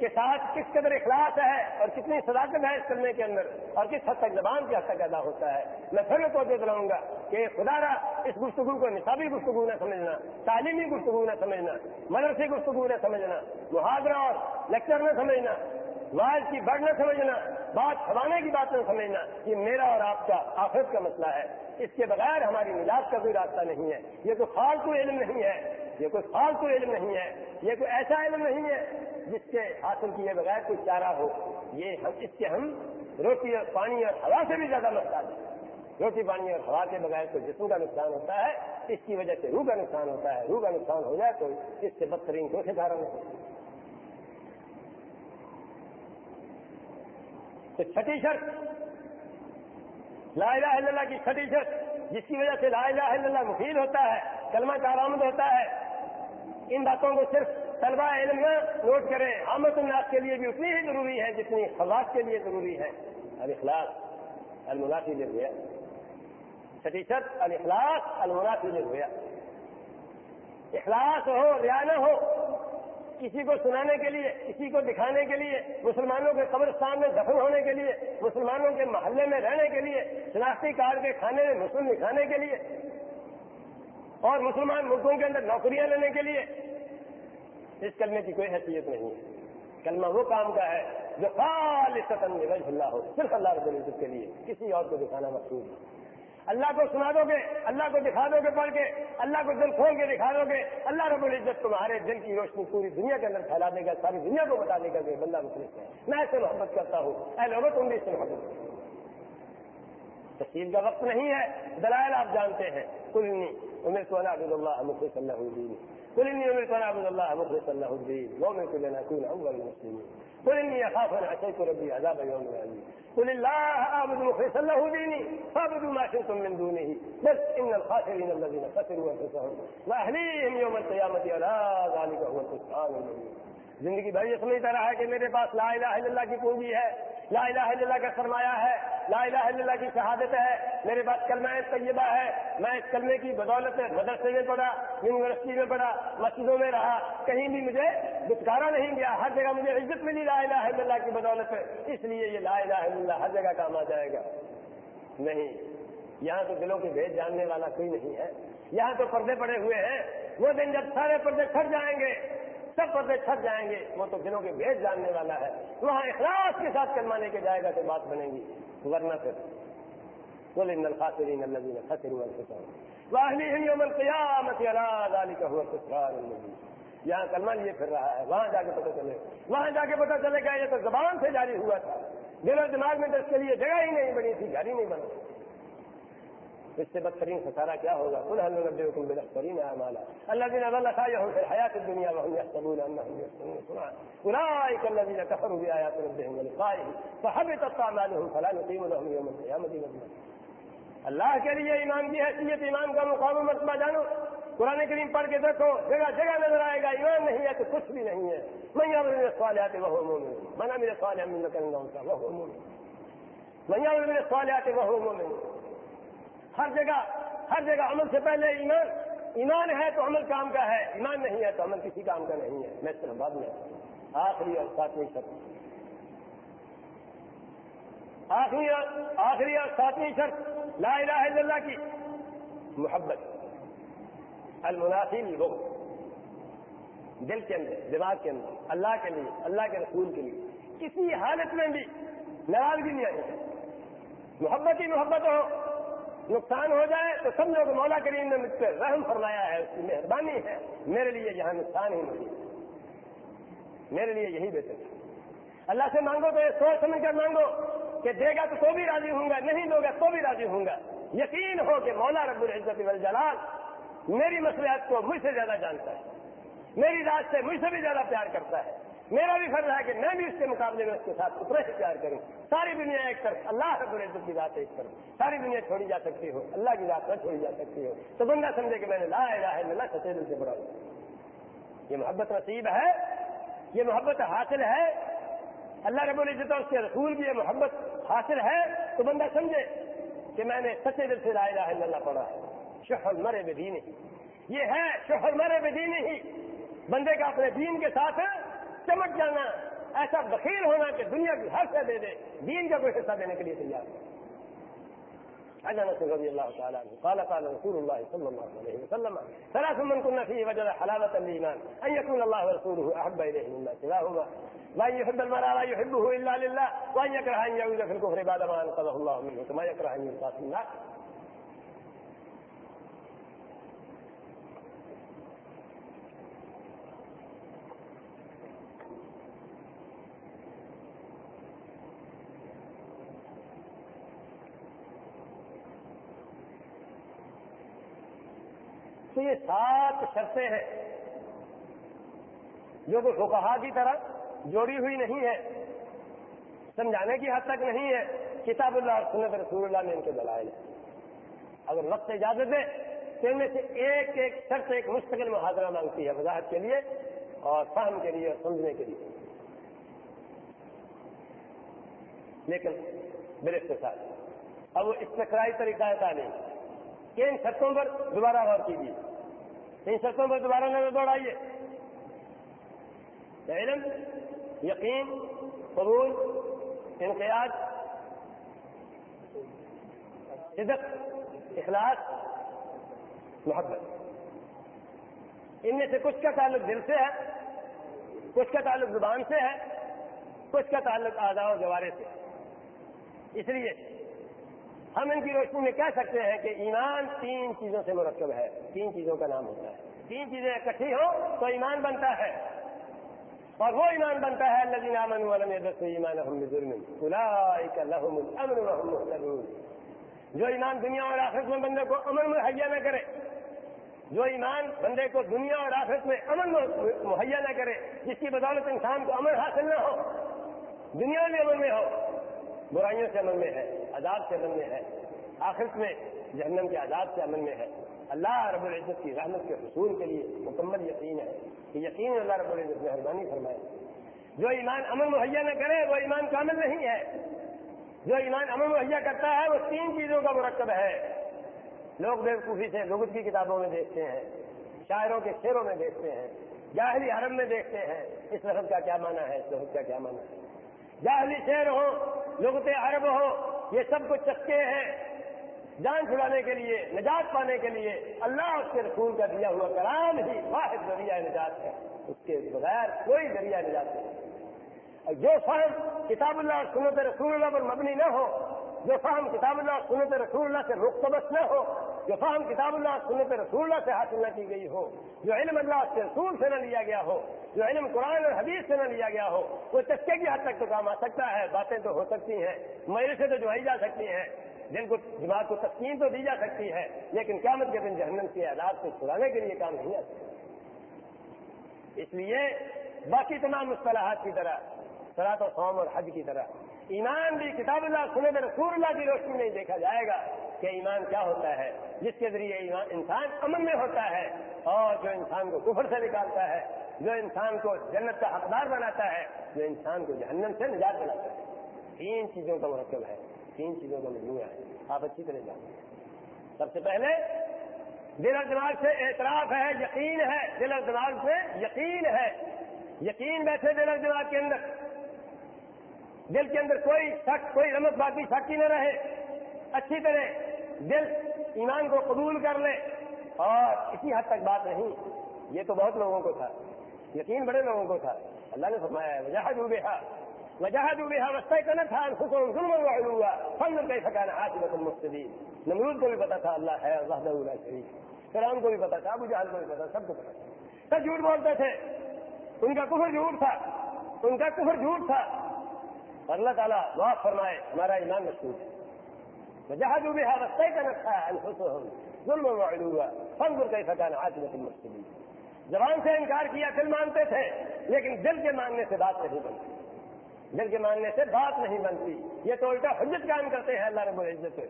[SPEAKER 1] کے ساتھ کس قدر اخلاص ہے اور کتنی صداقت ہے اس کلمے کے اندر اور کس حد تک زبان کی حد تک ادا ہوتا ہے؟ میں پھر توجہ دلاؤں گا کہ خدا را اس گفتگو کو نصابی گفتگو نہ سمجھنا، تعلیمی گفتگو نہ سمجھنا مدرسی گفتگو نہ سمجھنا محاذرہ اور لیکچر نہ سمجھنا واحد کی بڑھ نہ سمجھنا، بات چھوانے کی بات نہ سمجھنا، یہ میرا اور آپ کا آخرت کا مسئلہ ہے۔ اس کے بغیر ہماری ملاپ کا کوئی راستہ نہیں ہے۔ یہ کوئی فالتو علم نہیں ہے۔ یہ کوئی فالتو علم نہیں ہے۔ یہ کوئی ایسا علم نہیں ہے جس کے حاصل کیے بغیر کوئی چارہ ہو، یہ ہم اس سے ہم روٹی اور پانی اور ہوا سے بھی زیادہ محتاج ہیں۔ روٹی، پانی اور ہوا کے بغیر کوئی جسم کا نقصان ہوتا ہے، اس کی وجہ سے روح کا نقصان ہوتا ہے۔ روح کا نقصان ہو جائے تو اس سے بدترین کو ستارہ نہیں تو چھٹی شرط، لا الہ الا اللہ کی چھٹی شرط، جس کی وجہ سے لا الہ الا اللہ مفید ہوتا ہے، کلمہ کارآمد ہوتا ہے، ان باتوں کو صرف طلبہ علم نوٹ کریں آمد الناس کے لیے بھی اتنی ہی ضروری ہے جتنی خواص کے لیے ضروری ہے۔ الاخلاص المنافی لے گیا چھٹی شرط الاخلاص المنافی لے گیا اخلاص ہو ریا نہ ہو، کسی کو سنانے کے لیے، کسی کو دکھانے کے لیے، مسلمانوں کے قبرستان میں دفن ہونے کے لیے، مسلمانوں کے محلے میں رہنے کے لیے، شناختی کارڈ کے کھانے میں مسلم دکھانے کے لیے، اور مسلمان ملکوں کے اندر نوکریاں لینے کے لیے۔ اس کلمے کی کوئی حیثیت نہیں ہے۔ کلمہ وہ کام کا ہے جو خالص اللہ ہو، صرف اللہ رب العزت کے لیے، کسی اور کو دکھانا مقصود ہے اللہ کو سنا دو گے، اللہ کو دکھا دو گے پڑھ کے، اللہ کو دل کھول کے دکھا دو گے۔ اللہ رب العزت تمہارے دل کی روشنی پوری دنیا کے اندر پھیلا دے گا، ساری دنیا کو بتا دے گا کہ بندہ مخلص ہے۔ میں ایسے محبت کرتا ہوں۔ اے لوگوں تم بھی اس سے محبت کرتا تفصیل کا وقت نہیں ہے۔ دلائل آپ جانتے ہیں۔ کل نہیں عمر تو اللہ اللہ مخلص اللہ قل اني امرت ان اعبد الله مخلصا له الدين وامرت ان اكون اول المسلمين. قل اني اخاف ان عصيت ربي عذاب يوم اليم قل الله اعبد مخلصا له ديني فاعبدوا ما شئتم من دونه. بس ان الخاسرين الذين خسروا انفسهم واهليهم يوم القيامه الا ذلك هو الخسران المبين. زندگی بھر یہ سمجھتا رہا کہ میرے پاس لا الہ الا اللہ کی پونجی ہے، لا الہ الا اللہ کا سرمایہ ہے، لا الہ الا اللہ کی شہادت ہے، میرے پاس کلمہ طیبہ ہے۔ میں اس کلمے کی بدولت مدرسے میں پڑھا، یونیورسٹی میں پڑھا، مسجدوں میں رہا، کہیں بھی مجھے بتکارا نہیں گیا، ہر جگہ مجھے عزت ملی لا الہ الا اللہ کی بدولت۔ اس لیے یہ لا الہ الا اللہ ہر جگہ کام آ جائے گا۔ نہیں، یہاں تو دلوں کے بھیج جاننے والا کوئی نہیں ہے۔ یہاں تو پردے پڑے ہوئے ہیں۔ وہ دن جب سارے پردے کھٹ جائیں گے سب پردے چھٹ جائیں گے، وہ تو دنوں کے بھیج جاننے والا ہے۔ وہاں اخلاص کے ساتھ کلمہ لے کے جائے گا تو بات بنے گی۔ ورنہ پھر۔ بولے نل یہاں کلمہ لیے پھر رہا ہے، وہاں جا کے پتہ چلے۔ وہاں جا کے پتہ چلے گا یہ تو زبان سے جاری ہوا تھا۔ دل و دماغ میں تو اس کے لیے جگہ ہی نہیں بنی تھی گھر ہی نہیں بنا اس سے بدترین خسارہ کیا ہوگا؟ کل حل نبے حکم بدترین مالا اللہ دین اللہ خا ہوں پھر حیات دنیا میں يحسبون انهم يحسنون صنعا. اولئك الذين كفروا بآيات ربهم ولقائه فحبطت اعمالهم فلا نقيم لهم يوم القيامه وزنا اللہ کے لیے ایمان کی حیثیت، ایمان کا مقام مرتبہ جانو قرآن کریم پڑھ کے دیکھو، جگہ جگہ نظر آئے گا، ایمان نہیں ہے تو کچھ بھی نہیں ہے. میں میرے سوال آتے وہ مومن منا میرے سوال ہے میں کروں گا وہ مومن میں میرے سوال آتے وہ مومن ہر جگہ ہر جگہ عمل سے پہلے ایمان ایمان ہے تو عمل کام کا ہے، ایمان نہیں ہے تو عمل کسی کام کا نہیں ہے۔ میں صرف بعد میں آخری اور ساتویں شرط۔ آخری اور آخری اور ساتویں شرط۔ لا الہ الا اللہ کی۔ محبت۔ المنافی وہ دل کے اندر، دماغ کے اندر، اللہ کے لیے، اللہ کے رسول کے لیے۔ کسی حالت میں بھی ناراضگی نہیں آنی چاہیے محبت ہی محبت ہو۔ نقصان ہو جائے تو سب لوگ مولا کریم نے مجھ پہ رحم فرمایا ہے، اس کی مہربانی ہے۔ میرے لیے یہاں نقصان ہی نہیں۔ میرے لیے یہی بہتر ہے۔ اللہ سے مانگو تو یہ سوچ سمجھ کر مانگو کہ دے گا تو تو بھی راضی ہوں گا، نہیں دو گا تو بھی راضی ہوں گا۔ یقین ہو کہ مولا رب العزت والجلال میری مسئلہ کو مجھ سے زیادہ جانتا ہے۔ میری رات سے مجھ سے بھی زیادہ پیار کرتا ہے۔ میرا بھی فرض ہے کہ میں بھی اس کے مقابلے میں اس کے ساتھ اتنا ہی پیار کروں۔ ساری دنیا ایک طرف اللہ رب العزت کی ذات ایک طرف۔ ساری دنیا چھوڑی جا سکتی ہو، اللہ کی ذات نہ چھوڑی جا سکتی ہو۔ تو بندہ سمجھے کہ میں نے لا الہ الا اللہ سچے دل سے بڑا ہوں؟ یہ محبت نصیب ہے، یہ محبت حاصل ہے۔ اللہ رب العزت اور اس کے رسول کی یہ محبت حاصل ہے۔ تو بندہ سمجھے کہ میں نے سچے دل سے لا الہ الا اللہ پڑھا ہے۔ شوہر مرے بے دین ہی یہ ہے شوہر مرے بے دین ہی بندے کا اپنے دین کے ساتھ چمک جانا، ایسا بخیر ہونا کہ دنیا کی ہر سے دے دے، دین کا کوئی حصہ دینے کے لیے تیار ہے انس رضي الله تعالى عنه قال قال رسول الله صلى الله عليه وسلم، ثلاث من كنا فيه وجد حلاوة الإيمان أن يكون الله ورسوله أحب إليه مما سواهما وأن يحب المرء، لا يحبه إلا لله وأن يكره أن يعود في الكفر بعدما أنقذه الله منه كما يكره أن يلقى في النار تو یہ سات شرطیں ہیں۔ جو کہ فقہا کی طرح جوڑی ہوئی نہیں ہے، سمجھانے کی حد تک نہیں ہے، کتاب اللہ اور سنت رسول اللہ نے ان کے دلائل اگر وقت اجازت دے تو ان میں سے ایک ایک شرط ایک مستقل محاذرہ مانگتی ہے، وضاحت کے لیے اور فہم کے لیے اور سمجھنے کے لیے۔ لیکن میرے کے ساتھ اب وہ استقرائی طریقہ ہے تعلیم۔ کہ ان شرطوں پر دوبارہ غور کیجیے۔ ان شرطوں پر دوبارہ نظر دوڑائیے۔ علم، یقین، قبول، انقیاد، صدق، اخلاص، محبت۔ ان میں سے کچھ کا تعلق دل سے ہے، کچھ کا تعلق زبان سے ہے، کچھ کا تعلق آزا و گوارے سے۔ اس لیے ہم ان کی روشنی میں کہہ سکتے ہیں کہ ایمان تین چیزوں سے مرکب ہے، تین چیزوں کا نام ہوتا ہے۔ تین چیزیں اکٹھی ہو تو ایمان بنتا ہے۔ اور وہ ایمان بنتا ہے اللہ امن والم ایمان الحم جو ایمان دنیا اور آخرت میں بندے کو امن مہیا نہ کرے، جو ایمان بندے کو دنیا اور آخرت میں امن مہیا نہ کرے، جس کی بدولت انسان کو امن حاصل نہ ہو، دنیا میں امن میں ہو برائیوں سے امن میں ہے، عذاب سے امن میں ہے، آخرت میں جہنم کے عذاب سے امن میں ہے۔ اللہ رب العزت کی رحمت کے حصول کے لیے مکمل یقین ہے کہ یقین اللہ رب العزت مہربانی فرمائے۔ جو ایمان امن مہیا نہ کرے، وہ ایمان کامل نہیں ہے۔ جو ایمان امن مہیا کرتا ہے، وہ تین چیزوں کا مرکب ہے۔ لوگ بیوقوفی سے لغت کی کتابوں میں دیکھتے ہیں، شاعروں کے شعروں میں دیکھتے ہیں، جاہلی حرم میں دیکھتے ہیں۔ اس لفظ کا کیا مانا ہے؟ اس لفظ کا کیا مانا ہے؟ جاہلی شعر ہو لغت عرب ہو، یہ سب کچھ چکے ہیں۔ جان چھڑانے کے لیے، نجات پانے کے لیے اللہ اس کے رسول کا دیا ہوا کلام ہی واحد ذریعہ نجات ہے۔ اس کے بغیر کوئی ذریعہ نجات نہیں۔ جو فہم کتاب اللہ سنت رسول اللہ پر مبنی نہ ہو، جو فہم کتاب اللہ سنت رسول اللہ سے رخ نہ ہو جو فہم کتاب اللہ، سنت رسول اللہ سے حاصل نہ کی گئی ہو، جو علم اللہ کے رسول سے نہ لیا گیا ہو، جو علم قرآن اور حدیث سے نہ لیا گیا ہو، وہ چچے کی حد تک تو کام آ سکتا ہے، باتیں تو ہو سکتی ہیں میرے سے تو جوائی جا سکتی ہیں، جن کو دماغ کو تسکین تو دی جا سکتی ہے، لیکن قیامت کے دن جہنم کے آداب سے چھڑانے کے لیے کام نہیں آ سکتا اس لیے باقی تمام مصطلحات کی طرح سرات و قوم اور حج کی طرح، ایمان بھی کتاب اللہ سنے میں رسول اللہ کی روشنی میں دیکھا جائے گا۔ کہ ایمان کیا ہوتا ہے؟ جس کے ذریعے ایمان انسان امن میں ہوتا ہے اور جو انسان کو کفر سے نکالتا ہے، جو انسان کو جنت کا حقدار بناتا ہے، جو انسان کو جہنم سے نجات بناتا ہے۔ تین چیزوں کا مرکب ہے، تین چیزوں کا مجموعہ ہے۔ آپ اچھی طرح جانتے ہیں سب سے پہلے، دل اور دماغ سے اعتراف ہے، یقین ہے۔ دل اور دماغ سے یقین ہے۔ یقین بیٹھے دل اور دماغ کے اندر۔ دل کے اندر کوئی شک، کوئی رمت باقی شک ہی نہ رہے۔ اچھی طرح دل ایمان کو قبول کر لے۔ اور اسی حد تک بات نہیں، یہ تو بہت لوگوں کو تھا، یقین بڑے لوگوں کو تھا۔ اللہ نے فرمایا وجہ ڈوبے وجہ ڈوبے وسطہ تھا ظلم ہوا فن سکانا آج بتن مستدین نمرود کو بھی پتا تھا، اللہ ہے اللہ شریف فرعون کو بھی پتا تھا، ابو جہل کو بھی پتا سب کو پتا تھا۔ سب جھوٹ بولتے تھے؟ ان کا کفر جھوٹ تھا، ان کا کفر جھوٹ تھا۔ اللہ تعالیٰ دعا فرمائے، ہمارا ایمان مشہور ہے۔ جہاز بھی ہے رستے کا رکھا ہے ظلم ہوا فن گر زبان سے انکار کیا، پھر مانتے تھے، لیکن دل کے ماننے سے بات نہیں بنتی۔ دل کے ماننے سے بات نہیں بنتی۔ یہ تو الٹا حجت قائم کرتے ہیں اللہ رب العزت۔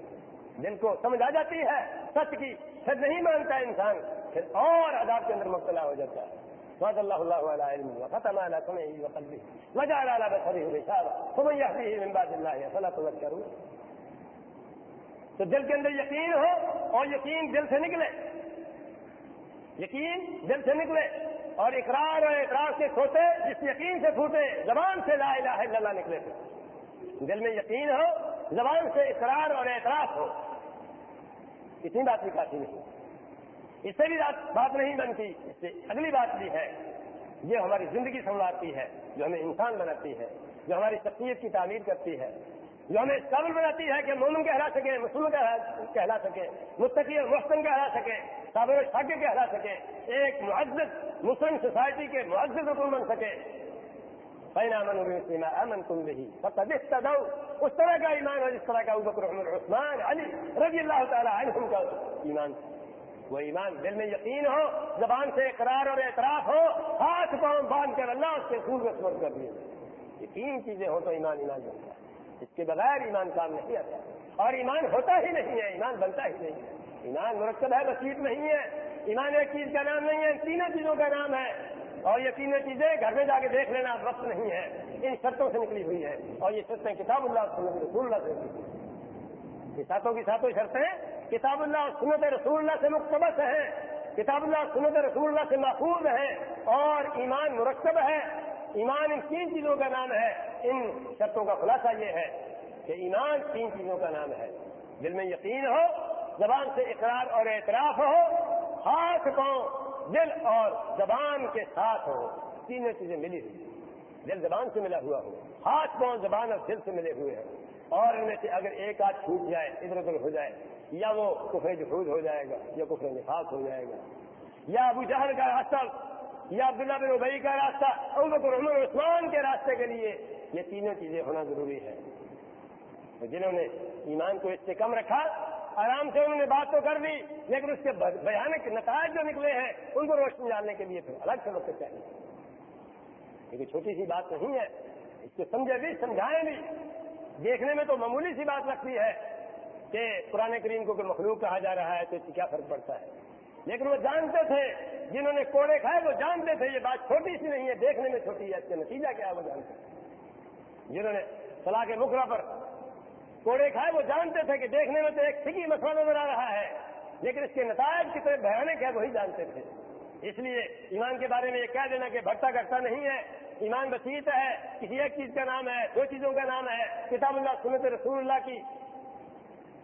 [SPEAKER 1] دل کو سمجھ آ جاتی ہے، سچ کی پھر نہیں مانتا انسان، پھر اور عذاب کے اندر مبتلا ہو جاتا ہے۔ وعد اللہ اللہ علیہ علم ختم علی سمعه وقلبه وجعل على بصره غشاوة فمن يهديه من بعد الله فلا تذكرون تو دل کے اندر یقین ہو اور یقین دل سے نکلے۔ یقین دل سے نکلے اور اقرار اور اقرار سے سوتے، جس یقین سے پھوٹے زبان سے لا الہ الا اللہ نکلے تھے دل میں یقین ہو، زبان سے اقرار اور اعتراف ہو۔ اتنی بات بھی کافی نہیں۔ اس سے بھی بات نہیں بنتی۔ اس سے اگلی بات بھی ہے۔ یہ ہماری زندگی سنوارتی ہے، جو ہمیں انسان بناتی ہے، جو ہماری شخصیت کی تعمیر کرتی ہے۔ جو ہمیں قابل بناتی ہے کہ مومن کہلا سکے، مسلم کہلا سکے مستقی اور محسن کہلا سکے قابل شاگے کہلا سکے، ایک معزز مسلم سوسائٹی کے معزز رکن بن سکے۔ پینا امن امن تم بھی اس طرح کا ایمان ہے جس طرح کا ابکر عثمان، علی رضی اللہ تعالیٰ عنہم کا ایمان۔ وہ ایمان دل میں یقین ہو، زبان سے اقرار اور اعتراف ہو، ہاتھ پاؤں باندھ کر اللہ اس کے خون رسمت کر دیے۔ یہ تین چیزیں ہو تو ایمان ایمان بنتا ہے اس کے بغیر ایمان کام نہیں آتا۔ اور ایمان ہوتا ہی نہیں ہے، ایمان بنتا ہی نہیں ہے۔ ایمان مرکب ہے، بسیط نہیں ہے۔ ایمان ایک چیز کا نام نہیں ہے، تینوں چیزوں کا نام ہے۔ اور یہ تینوں چیزیں گھر میں جا کے دیکھ لینا وقت نہیں ہے۔ ان شرطوں سے نکلی ہوئی ہے اور یہ شرطیں کتاب اللہ رسول اللہ سے ساتوں کی ساتوں شرطیں کتاب اللہ اور سنت رسول اللہ سے مقتبس ہیں۔ کتاب اللہ سنت رسول اللہ سے محفوظ ہیں۔ اور ایمان مرکب ہے۔ ایمان ان تین چیزوں کا نام ہے۔ ان شرطوں کا خلاصہ یہ ہے کہ ایمان تین چیزوں کا نام ہے۔ دل میں یقین ہو، زبان سے اقرار اور اعتراف ہو، ہاتھ پاؤں دل اور زبان کے ساتھ ہو۔ تینوں چیزیں ملی ہوئی۔ دل زبان سے ملا ہوا ہو۔ ہاتھ پاؤں زبان اور دل سے ملے ہوئے ہیں اور ان میں سے اگر ایک آدھ چھوٹ جائے ادھر ادھر ہو جائے، یا وہ کفر جہود ہو جائے گا، یا کفر نفاق ہو جائے گا، یا ابو جہل کا راستہ یا عبداللہ بن ابئی کا راستہ اور عمر، عثمان کے راستے کے لیے۔ یہ تینوں چیزیں ہونا ضروری ہے جنہوں نے ایمان کو اس سے کم رکھا، آرام سے انہوں نے بات تو کر دی لیکن اس کے بیانک نتائج جو نکلے ہیں، ان کو روشنی ڈالنے کے لیے پھر الگ سے وقت چاہیے۔ کیونکہ چھوٹی سی بات نہیں ہے، اس کو سمجھے بھی، سمجھائیں بھی۔ دیکھنے میں تو معمولی سی بات لگتی ہے کہ پرانے کریم کو مخلوق کہا جا رہا ہے تو اس سے کیا فرق پڑتا ہے؟ لیکن وہ جانتے تھے، جنہوں نے کوڑے کھائے، وہ جانتے تھے، یہ بات چھوٹی سی نہیں ہے، دیکھنے میں چھوٹی ہے، اس کا نتیجہ کیا ہے، وہ جانتے تھے۔ جنہوں نے صلاح کے مکرا پر کوڑے کھائے، وہ جانتے تھے کہ دیکھنے میں تو ایک سکی مسئلہ نظر آ رہا ہے، لیکن اس کے نتائج کتنے بھیانک ہے، وہی جانتے تھے۔ اس لیے ایمان کے بارے میں یہ کہہ دینا کہ بھٹا کرتا نہیں ہے، ایمان بسیط ہے، کسی ایک چیز کا نام ہے، دو چیزوں کا نام ہے، کتاب اللہ، سنت رسول اللہ کی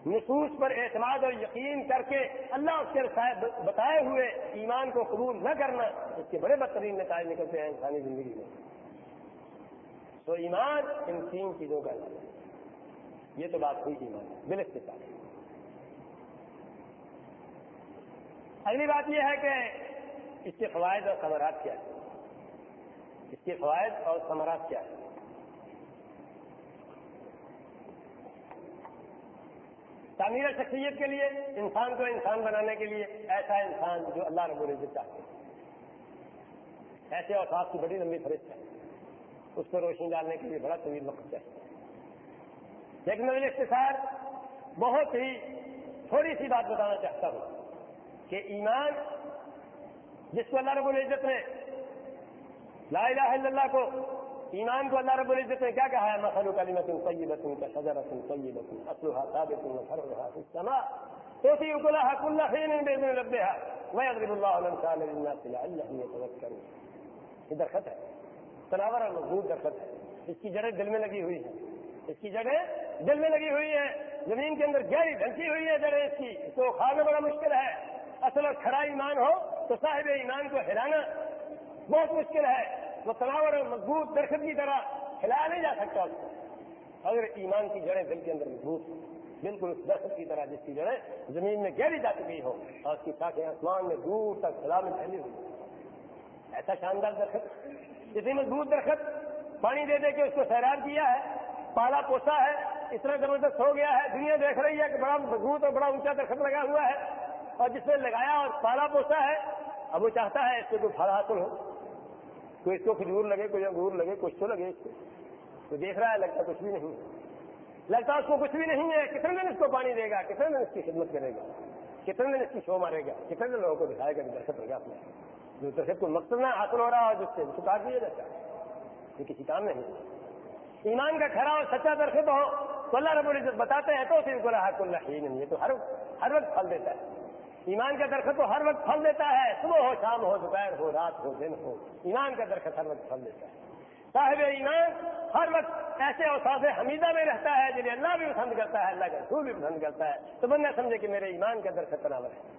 [SPEAKER 1] نصوص پر اعتماد اور یقین کر کے اللہ اس کے بتائے ہوئے ایمان کو قبول نہ کرنا، اس کے بڑے بدترین نتائج نکلتے ہیں انسانی زندگی میں۔ تو ایمان ان تین چیزوں کا ہے۔ یہ تو بات ہوئی ایمان بلک کے ساتھ اگلی بات یہ ہے کہ اس کے فوائد اور ثمرات کیا ہے اس کے فوائد اور ثمرات کیا ہے تعمیر شخصیت کے لیے، انسان کو انسان بنانے کے لیے ایسا انسان جو اللہ رب العزت چاہتے ہیں۔ ایسے اوساف کی بڑی لمبی فہرست ہے۔ اس کو روشنی ڈالنے کے لیے بڑا طویل وقت چاہیے۔ لیکن میں اختصار بہت ہی تھوڑی سی بات بتانا چاہتا ہوں کہ ایمان جس کو اللہ رب العزت نے لا الہ الا اللہ کو ایمان کو اللہ رب العزت نے کیا کہا ہے؟ مسلو کلیمت طیبت کا شجرت طیبت اصلها ثابت وفرعها في السماء توتي كلها كل حين باذن ربها، ويضرب الله الامثال للناس لعلهم يتذكرون۔ یہ درخت ہے۔ تناور اور مضبوط درخت ہے۔ اس کی جڑیں دل میں لگی ہوئی ہیں۔ اس کی جڑیں دل میں لگی ہوئی ہیں۔ زمین کے اندر گہری ڈھنکی ہوئی ہے جڑیں اس کی۔ اس کو کھانا بڑا مشکل ہے۔ اصل اور کھڑا ایمان ہو تو صاحب ایمان کو ہلانا بہت مشکل ہے۔ وہ تناور اور مضبوط درخت کی طرح ہلایا نہیں جا سکتا اس کو۔ اگر ایمان کی جڑیں دل کے اندر مضبوط بالکل اس درخت کی طرح جس کی جڑیں زمین میں گہری جا چکی ہو اور اس کی شاخیں آسمان میں دور تک سلا میں پھیلی ہوئی ایسا شاندار درخت۔ اتنی مضبوط درخت۔ پانی دے دے کے اس کو سیراب کیا ہے۔ پالا پوسا ہے۔ اتنا زبردست ہو گیا ہے۔ دنیا دیکھ رہی ہے کہ بڑا مضبوط اور بڑا اونچا درخت لگا ہوا ہے اور جس نے لگایا اور پالا پوسا ہے۔ اب وہ چاہتا ہے اس سے کوئی پھل حاصل ہو۔ کوئی اس کو کھجور لگے، کوئی انگور لگے کچھ تو لگے اس کو۔ تو دیکھ رہا ہے، لگتا کچھ بھی نہیں۔ لگتا اس کو کچھ بھی نہیں ہے۔ کتنے دن اس کو پانی دے گا؟ کتنے دن اس کی خدمت کرے گا؟ کتنے دن اس کی شو مارے گا؟ کتنے دن لوگوں کو دکھائے گا کہ درخت لگا اپنا جو درخت کو مقصد نہ حاصل ہو رہا ہے جس سے اس کاٹ دیا جاتا ہے۔ یہ کسی کام نہیں۔ ایمان کا کھڑا اور سچا درخت ہو تو اللہ رب العزت بتاتے ہیں تو پھر کو رہا کل ہی نہیں یہ تو ہر ہر وقت پھل دیتا ہے۔ ایمان کا درخت تو ہر وقت پھل دیتا ہے۔ صبح ہو، شام ہو، دوپہر ہو، رات ہو، دن ہو۔ ایمان کا درخت ہر وقت پھل دیتا ہے۔ صاحب ایمان ہر وقت ایسے اوساف حمیدہ میں رہتا ہے جنہیں اللہ بھی پسند کرتا ہے، اللہ کا رسول بھی پسند کرتا ہے۔ تو بندہ سمجھے کہ میرے ایمان کا درخت تناور ہے۔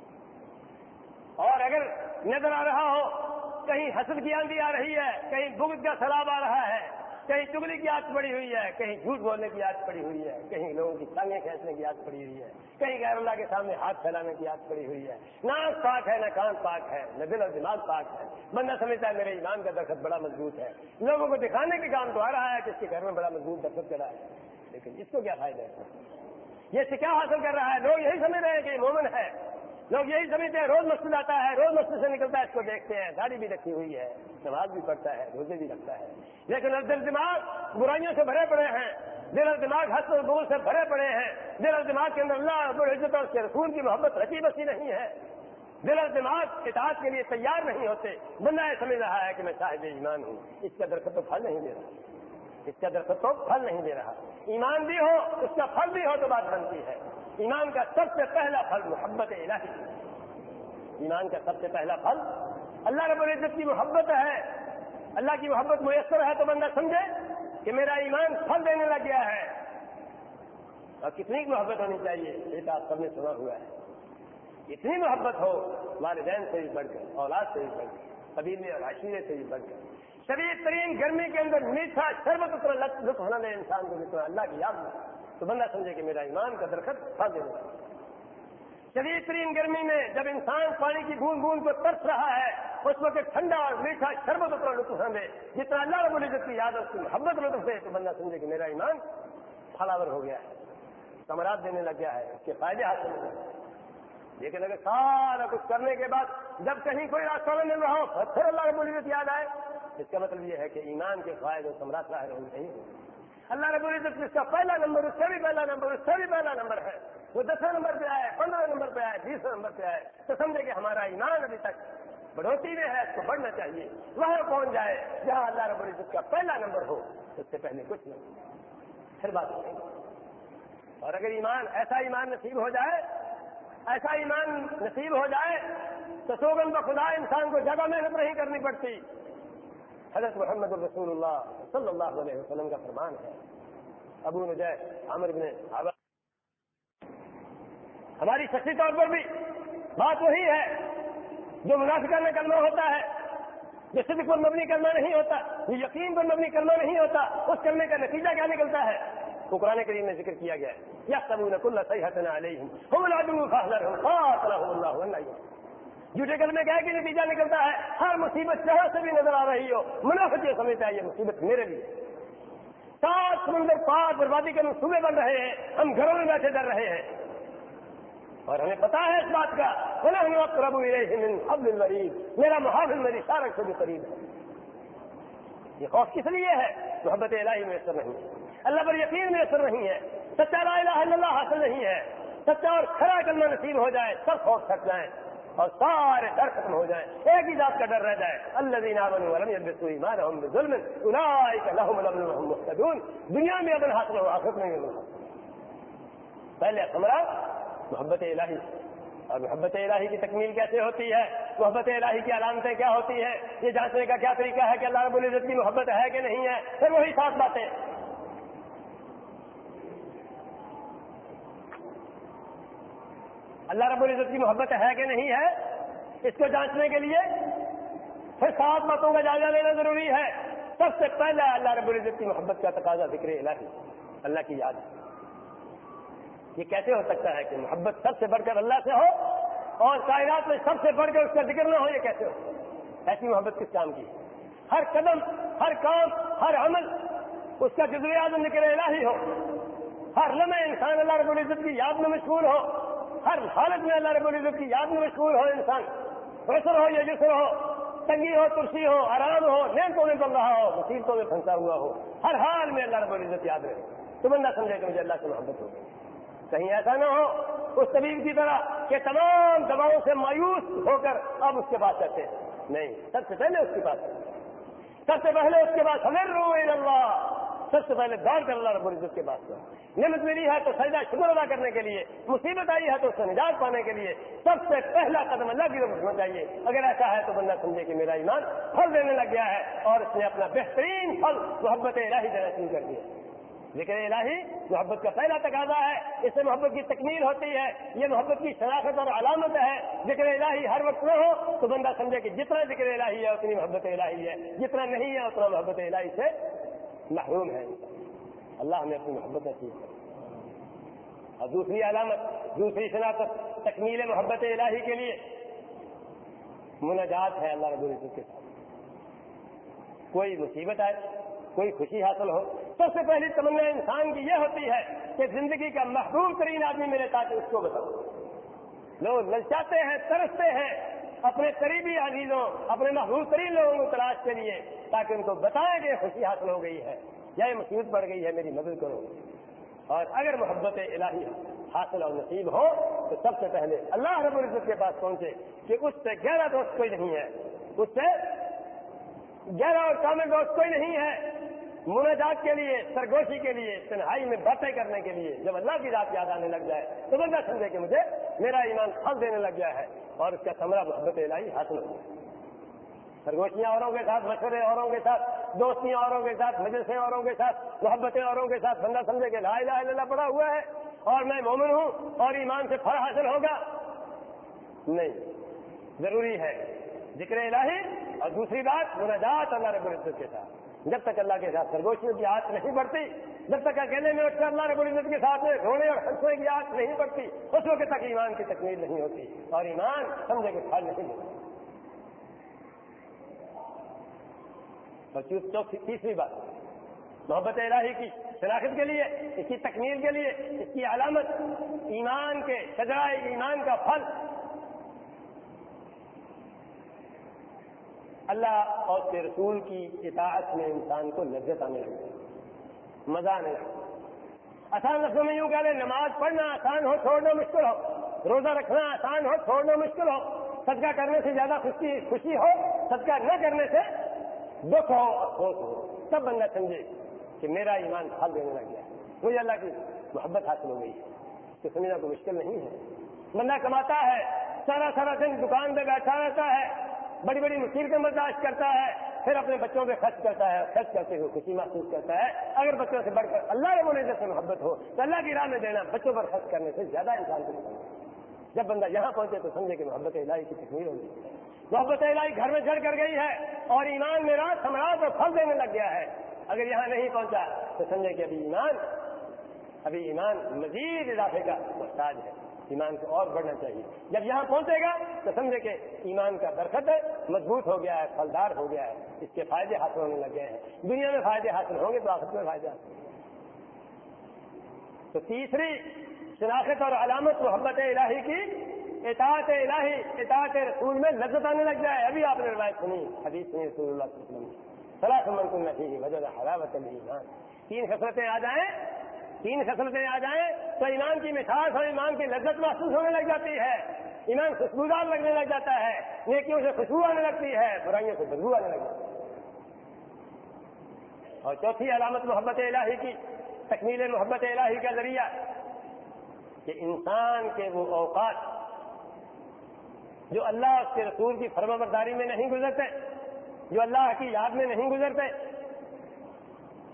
[SPEAKER 1] اور اگر نظر آ رہا ہو، کہیں حسد کی آندھی آ رہی ہے، کہیں بغض کا سلاب آ رہا ہے کہیں چگلی کی آت پڑی ہوئی ہے؟ کہیں جھوٹ بولنے کی آت پڑی ہوئی ہے؟ کہیں لوگوں کی ٹانگیں کھینچنے کی آت پڑی ہوئی ہے؟ کہیں غیر اللہ کے سامنے ہاتھ پھیلانے کی آت پڑی ہوئی ہے؟ نہ پاک ہے، نہ کان پاک ہے، نہ دل اور دماغ پاک ہے۔ بندہ سمجھتا ہے میرے ایمان کا درخت بڑا مضبوط ہے۔ لوگوں کو دکھانے کے کام تو آ رہا ہے کہ اس کے گھر میں بڑا مضبوط درخت چلا ہے۔ لیکن اس کو کیا فائدہ ہے؟ یہ کیا حاصل کر رہا ہے؟ لوگ یہی سمجھ رہے ہیں کہ یہ مومن ہے۔ لوگ یہی سمجھتے ہیں، روز مسجد آتا ہے، روز مسجد سے نکلتا ہے، اس کو دیکھتے ہیں، داڑھی بھی رکھی ہوئی ہے، نماز بھی پڑھتا ہے، روزے بھی رکھتا ہے۔ لیکن دل دماغ برائیوں سے بھرے پڑے ہیں، دل اور دماغ حس اور بول سے بھرے پڑے ہیں۔ دل اور دماغ کے اندر اللہ عزت اور کے رسول کی محبت رچی بسی نہیں ہے۔ دل اور دماغ اطاعت کے لیے تیار نہیں ہوتے۔ بندہ یہ سمجھ رہا ہے کہ میں صاحب ایمان ہوں، اس کا درخت تو پھل نہیں دے رہا۔ اس کا درخت تو پھل نہیں دے رہا۔ ایمان بھی ہو، اس کا پھل بھی ہو تو بات بنتی ہے۔ ایمان کا سب سے پہلا پھل محبت الہی ایمان کا سب سے پہلا پھل اللہ رب العزت کی محبت ہے۔ اللہ کی محبت میسر ہے تو بندہ سمجھے کہ میرا ایمان پھل دینے لگ گیا ہے۔ اور کتنی محبت ہونی چاہیے؟ یہ تو آپ سب نے سنا ہوا ہے۔ اتنی محبت ہو، والدین سے بھی بڑھ کر، اولاد سے بھی بڑھ کر، قبیلے اور عشیرے سے بھی بڑھ کر۔ شدید ترین گرمی کے اندر میٹھا شربت اتنا لطف ہونا دے انسان کو جتنا اللہ کی یاد تو بندہ سمجھے کہ میرا ایمان کا درخت پھل دینے شدید ترین گرمی میں جب انسان پانی کی بوند بوند کو ترس رہا ہے، اس وقت ٹھنڈا اور میٹھا شربت اتنا لطف ہمیں جتنا اللہ رب العزت کی یاد اس کی محبت لطف ہے تو بندہ سمجھے کہ میرا ایمان پھلاور ہو گیا ہے۔ کمرات دینے لگ گیا ہے، اس کے فائدے حاصل ہو گئے۔ لیکن اگر سارا کچھ کرنے کے بعد جب کہیں کوئی راستہ نہ مل رہا ہو، پھر اللہ رب العزت یاد آئے، اس کا مطلب یہ ہے کہ ایمان کے فائدے سمراٹ ظاہر ہونے نہیں اللہ رب العزت اس کا پہلا نمبر، اس سے بھی پہلا نمبر، اس سے بھی پہلا نمبر ہے۔ وہ دسویں نمبر پہ آئے پندرہ نمبر پہ آئے بیسویں نمبر پہ آئے تو سمجھے کہ ہمارا ایمان ابھی تک بڑھوتی میں ہے، اس کو بڑھنا چاہیے۔ وہاں پہنچ جائے جہاں اللہ رب العزت کا پہلا نمبر ہو، اس سے پہلے کچھ نہیں۔ پھر بات نہیں اور اگر ایمان، ایسا ایمان نصیب ہو جائے، ایسا ایمان نصیب ہو جائے، تو سوگن بخدا انسان کو جگہ محنت نہیں کرنی پڑتی۔ حضرت محمد الرسول اللہ صلی اللہ علیہ وسلم کا فرمان ہے۔ ابو نجے عامر بن ہماری شخصی طور پر بھی بات وہی ہے جو منافقہ میں کرنا ہوتا ہے، جو صرف پر مبنی کرنا نہیں ہوتا، جو یقین پر مبنی کرنا نہیں ہوتا، اس کرنے کا نتیجہ کیا نکلتا ہے؟ وہ قرآن کریم میں ذکر کیا گیا ہے۔ یا سب کل صحیح اللہ جھوٹے میں کیا کہ نتیجہ نکلتا ہے، ہر مصیبت جہاں سے بھی نظر آ رہی ہو۔ منافع یہ سمجھتا ہے یہ مصیبت میرے لیے۔ سات سمندر پار بربادی کے منصوبے بن رہے ہیں، ہم گھروں میں بیٹھے ڈر رہے ہیں۔ اور ہمیں پتا ہے اس بات کا وقت ربو اب مریض میرا محافظ میری سارک سے بھی قریب ہے۔ یہ خوف کس لیے ہے؟ محبت الہی میں اثر نہیں ہے۔ اللہ پر یقین میں اثر نہیں ہے۔ سچا لا الہ الا اللہ حاصل نہیں ہے۔ سچا اور کھڑا کرنا نصیب ہو جائے، سب خوف تھک جائیں۔ اور سارے ڈر ختم ہو جائیں۔ ایک ہی ذات کا ڈر رہ جائے۔ اللہ دین ظلم دنیا میں ابن حاصل ہو آخر نہیں ملنا پہلے ہمارا محبت الہی۔ اور محبت الہی کی تکمیل کیسے ہوتی ہے؟ محبت الہی کی علامتیں کیا ہوتی ہے یہ جانچنے کا کیا طریقہ ہے کہ اللہ رب العزت کی محبت ہے کہ نہیں ہے؟ پھر وہی سات باتیں۔ اللہ رب العزت کی محبت ہے کہ نہیں ہے؟ اس کو جانچنے کے لیے پھر سات باتوں کا جائزہ لینا ضروری ہے۔ سب سے پہلے اللہ رب العزت کی محبت کا تقاضا ذکر الہی، اللہ کی یاد۔ یہ کیسے ہو سکتا ہے کہ محبت سب سے بڑھ کر اللہ سے ہو اور کائنات میں سب سے بڑھ کر اس کا ذکر نہ ہو، یہ کیسے ہو؟ ایسی محبت کس کام کی؟ ہر قدم، ہر کام، ہر عمل، اس کا جزو اعظم ذکر الہی ہو۔ ہر لمحے انسان اللہ رب العزت کی یاد میں مشغول ہو۔ ہر حالت میں اللہ رب العزت کی یاد میں مشغول ہو انسان۔ پریشر ہو یا جسر ہو، تنگی ہو، ترسی ہو، آرام ہو نیمتوں میں بن رہا ہو مصیبتوں میں پھنسا ہوا ہو، ہر حال میں اللہ رب العزت یاد رہے۔ تو بندہ سمجھے کہ مجھے اللہ سے محبت ہو کہیں ایسا نہ ہو، اس طبیب کی طرح کہ تمام دواؤں سے مایوس ہو کر اب اس کے پاس جاتے۔ ہیں نہیں، سب سے پہلے اس کے پاس۔ سب سے پہلے اس کے بعد ہمیں رو اللہ۔ سب سے پہلے دوڑ کر اللہ رب العزت کے پاس نعمت ملی ہے تو سجدہ شکر ادا کرنے کے لیے، مصیبت آئی ہے تو اس سے نجات پانے کے لیے۔ سب سے پہلا قدم اللہ کی طرف ہونا چاہیے۔ اگر ایسا ہے تو بندہ سمجھے کہ میرا ایمان پھل دینے لگ گیا ہے اور اس نے اپنا بہترین پھل محبت الہی دینا شروع کر دیا۔ ذکر الہی محبت کا پہلا تقاضا ہے۔ اس سے محبت کی تکمیل ہوتی ہے۔ یہ محبت کی شناخت اور علامت ہے۔ ذکر الہی ہر وقت نہ ہو تو بندہ سمجھے کہ جتنا ذکر الہی ہے، اتنی محبت الہی ہے۔ جتنا نہیں ہے، اتنا محبت الہی سے محروم ہے۔ اللہ ہمیں اپنی محبت نصیب کرے اور دوسری علامت، دوسری شناخت، تکمیل محبت الہی کے لیے مناجات ہے اللہ رب العزت کے ساتھ۔ کوئی مصیبت آئے، کوئی خوشی حاصل ہو سب سے پہلی تمنا انسان کی یہ ہوتی ہے کہ زندگی کا محبوب ترین آدمی ملے تاکہ اس کو بتاؤ۔ لوگ للچاتے ہیں، ترستے ہیں اپنے قریبی عزیزوں، اپنے محبوب ترین لوگوں کو تلاش کے لیے۔ تاکہ ان کو بتائیں کہ خوشی حاصل ہو گئی ہے، یا یہ مصیبت پڑ گئی ہے، میری مدد کرو۔ اور اگر محبت الہی حاصل اور نصیب ہو، تو سب سے پہلے اللہ رب العزت کے پاس پہنچے کہ اس سے گہرا دوست کوئی نہیں ہے۔ اس سے گہرا اور کامل دوست کوئی نہیں ہے۔ مناجات کے لیے، سرگوشی کے لیے، تنہائی میں باتیں کرنے کے لیے جب اللہ کی رات یاد آنے لگ جائے، تو بندہ سمجھے کہ مجھے میرا ایمان پھل دینے لگ گیا ہے اور اس کا سمرا محبت الہی حاصل ہو۔ سرگوشیاں اوروں کے ساتھ مشورے اوروں کے ساتھ، دوستیاں اوروں کے ساتھ، مجلسیں اوروں کے ساتھ، محبتیں اوروں کے ساتھ، بندہ سمجھے کہ لا الہ الا اللہ پڑا ہوا ہے اور میں مومن ہوں اور ایمان سے پھل حاصل ہوگا؟ نہیں، ضروری ہے ذکر الہی اور دوسری بات، مناجات اللہ رب العزت کے ساتھ۔ جب تک اللہ کے ساتھ سرگوشیوں کی آنکھ نہیں بڑھتی، جب تک اکیلے میں اٹھ کر اللہ رب العزت کے ساتھ رونے اور ہنسنے کی آنکھ نہیں بڑھتی، اس وقت تک ایمان کی تکمیل نہیں ہوتی اور ایمان سمجھے کہ پھل نہیں ہوتا۔ اور چوتھی تیسری بات، محبت الہی کی شناخت کے لیے، اس کی تکمیل کے لیے، اس کی علامت، ایمان کے سجائے ایمان کا پھل۔ اللہ اور کے رسول کی اطاعت میں انسان کو لذت آنے لگے مزہ آنے لگے آسان لفظوں میں یوں کہہ لیں، نماز پڑھنا آسان ہو، چھوڑنا مشکل ہو، روزہ رکھنا آسان ہو، چھوڑنا مشکل ہو، صدقہ کرنے سے زیادہ خوشی خوشی ہو، صدقہ نہ کرنے سے دکھ ہو افسوس ہو تب بندہ سمجھے کہ میرا ایمان پھل دینے لگ گیا۔ مجھے اللہ کی محبت حاصل ہو گئی تو سمجھنا تو مشکل نہیں ہے۔ بندہ کماتا ہے، سارا سارا دن دکان پہ بیٹھا رہتا ہے، بڑی بڑی مصیبتیں برداشت کرتا ہے، پھر اپنے بچوں پہ خرچ کرتا ہے، خرچ کرتے ہوئے خوشی محسوس کرتا ہے۔ اگر بچوں سے بڑھ کر اللہ رب العزت سے محبت ہو، تو اللہ کی راہ میں دینا بچوں پر خرچ کرنے سے زیادہ انسان کو جب بندہ یہاں پہنچے تو سمجھے کہ محبت الہی کی تکمیل ہوگی محبت الہی گھر میں چڑھ کر گئی ہے اور ایمان میرا سمراٹ اور پھل دینے لگ گیا ہے۔ اگر یہاں نہیں پہنچا تو سمجھے کہ ابھی ایمان ابھی ایمان مزید اضافے کا محتاج ہے۔ ایمان کو اور بڑھنا چاہیے۔ جب یہاں پہنچے گا تو سمجھے کہ ایمان کا درخت مضبوط ہو گیا ہے، پھلدار ہو گیا ہے۔ اس کے فائدے حاصل ہونے لگ گئے ہیں۔ دنیا میں فائدے حاصل ہوں گے تو آخر میں فائدے تو تیسری شناخت اور علامت محبت الہی کی، اطاعت الہی، اطاعت رسول میں لذت آنے لگ جائے۔ ابھی آپ نے روایت سنی، حدیث سنی رسول اللہ صلی اللہ علیہ وسلم۔ صلاح سمن کو نہیں وجہ حلاوت ایمان تین خسرتیں آ جائیں تین خسرتیں آ جائیں تو ایمان کی مٹھاس اور ایمان کی لذت محسوس ہونے لگ جاتی ہے۔ ایمان خوشبودار لگنے لگ جاتا ہے، نیکیوں سے خوشبو آنے لگتی ہے، برائیوں سے بدبو آنے لگ جاتی ہے۔ اور چوتھی علامت محبت الہی کی، تکمیل محبت الہی کا ذریعہ۔ کہ انسان کے وہ اوقات جو اللہ اس کے رسول کی فرما برداری میں نہیں گزرتے، جو اللہ کی یاد میں نہیں گزرتے،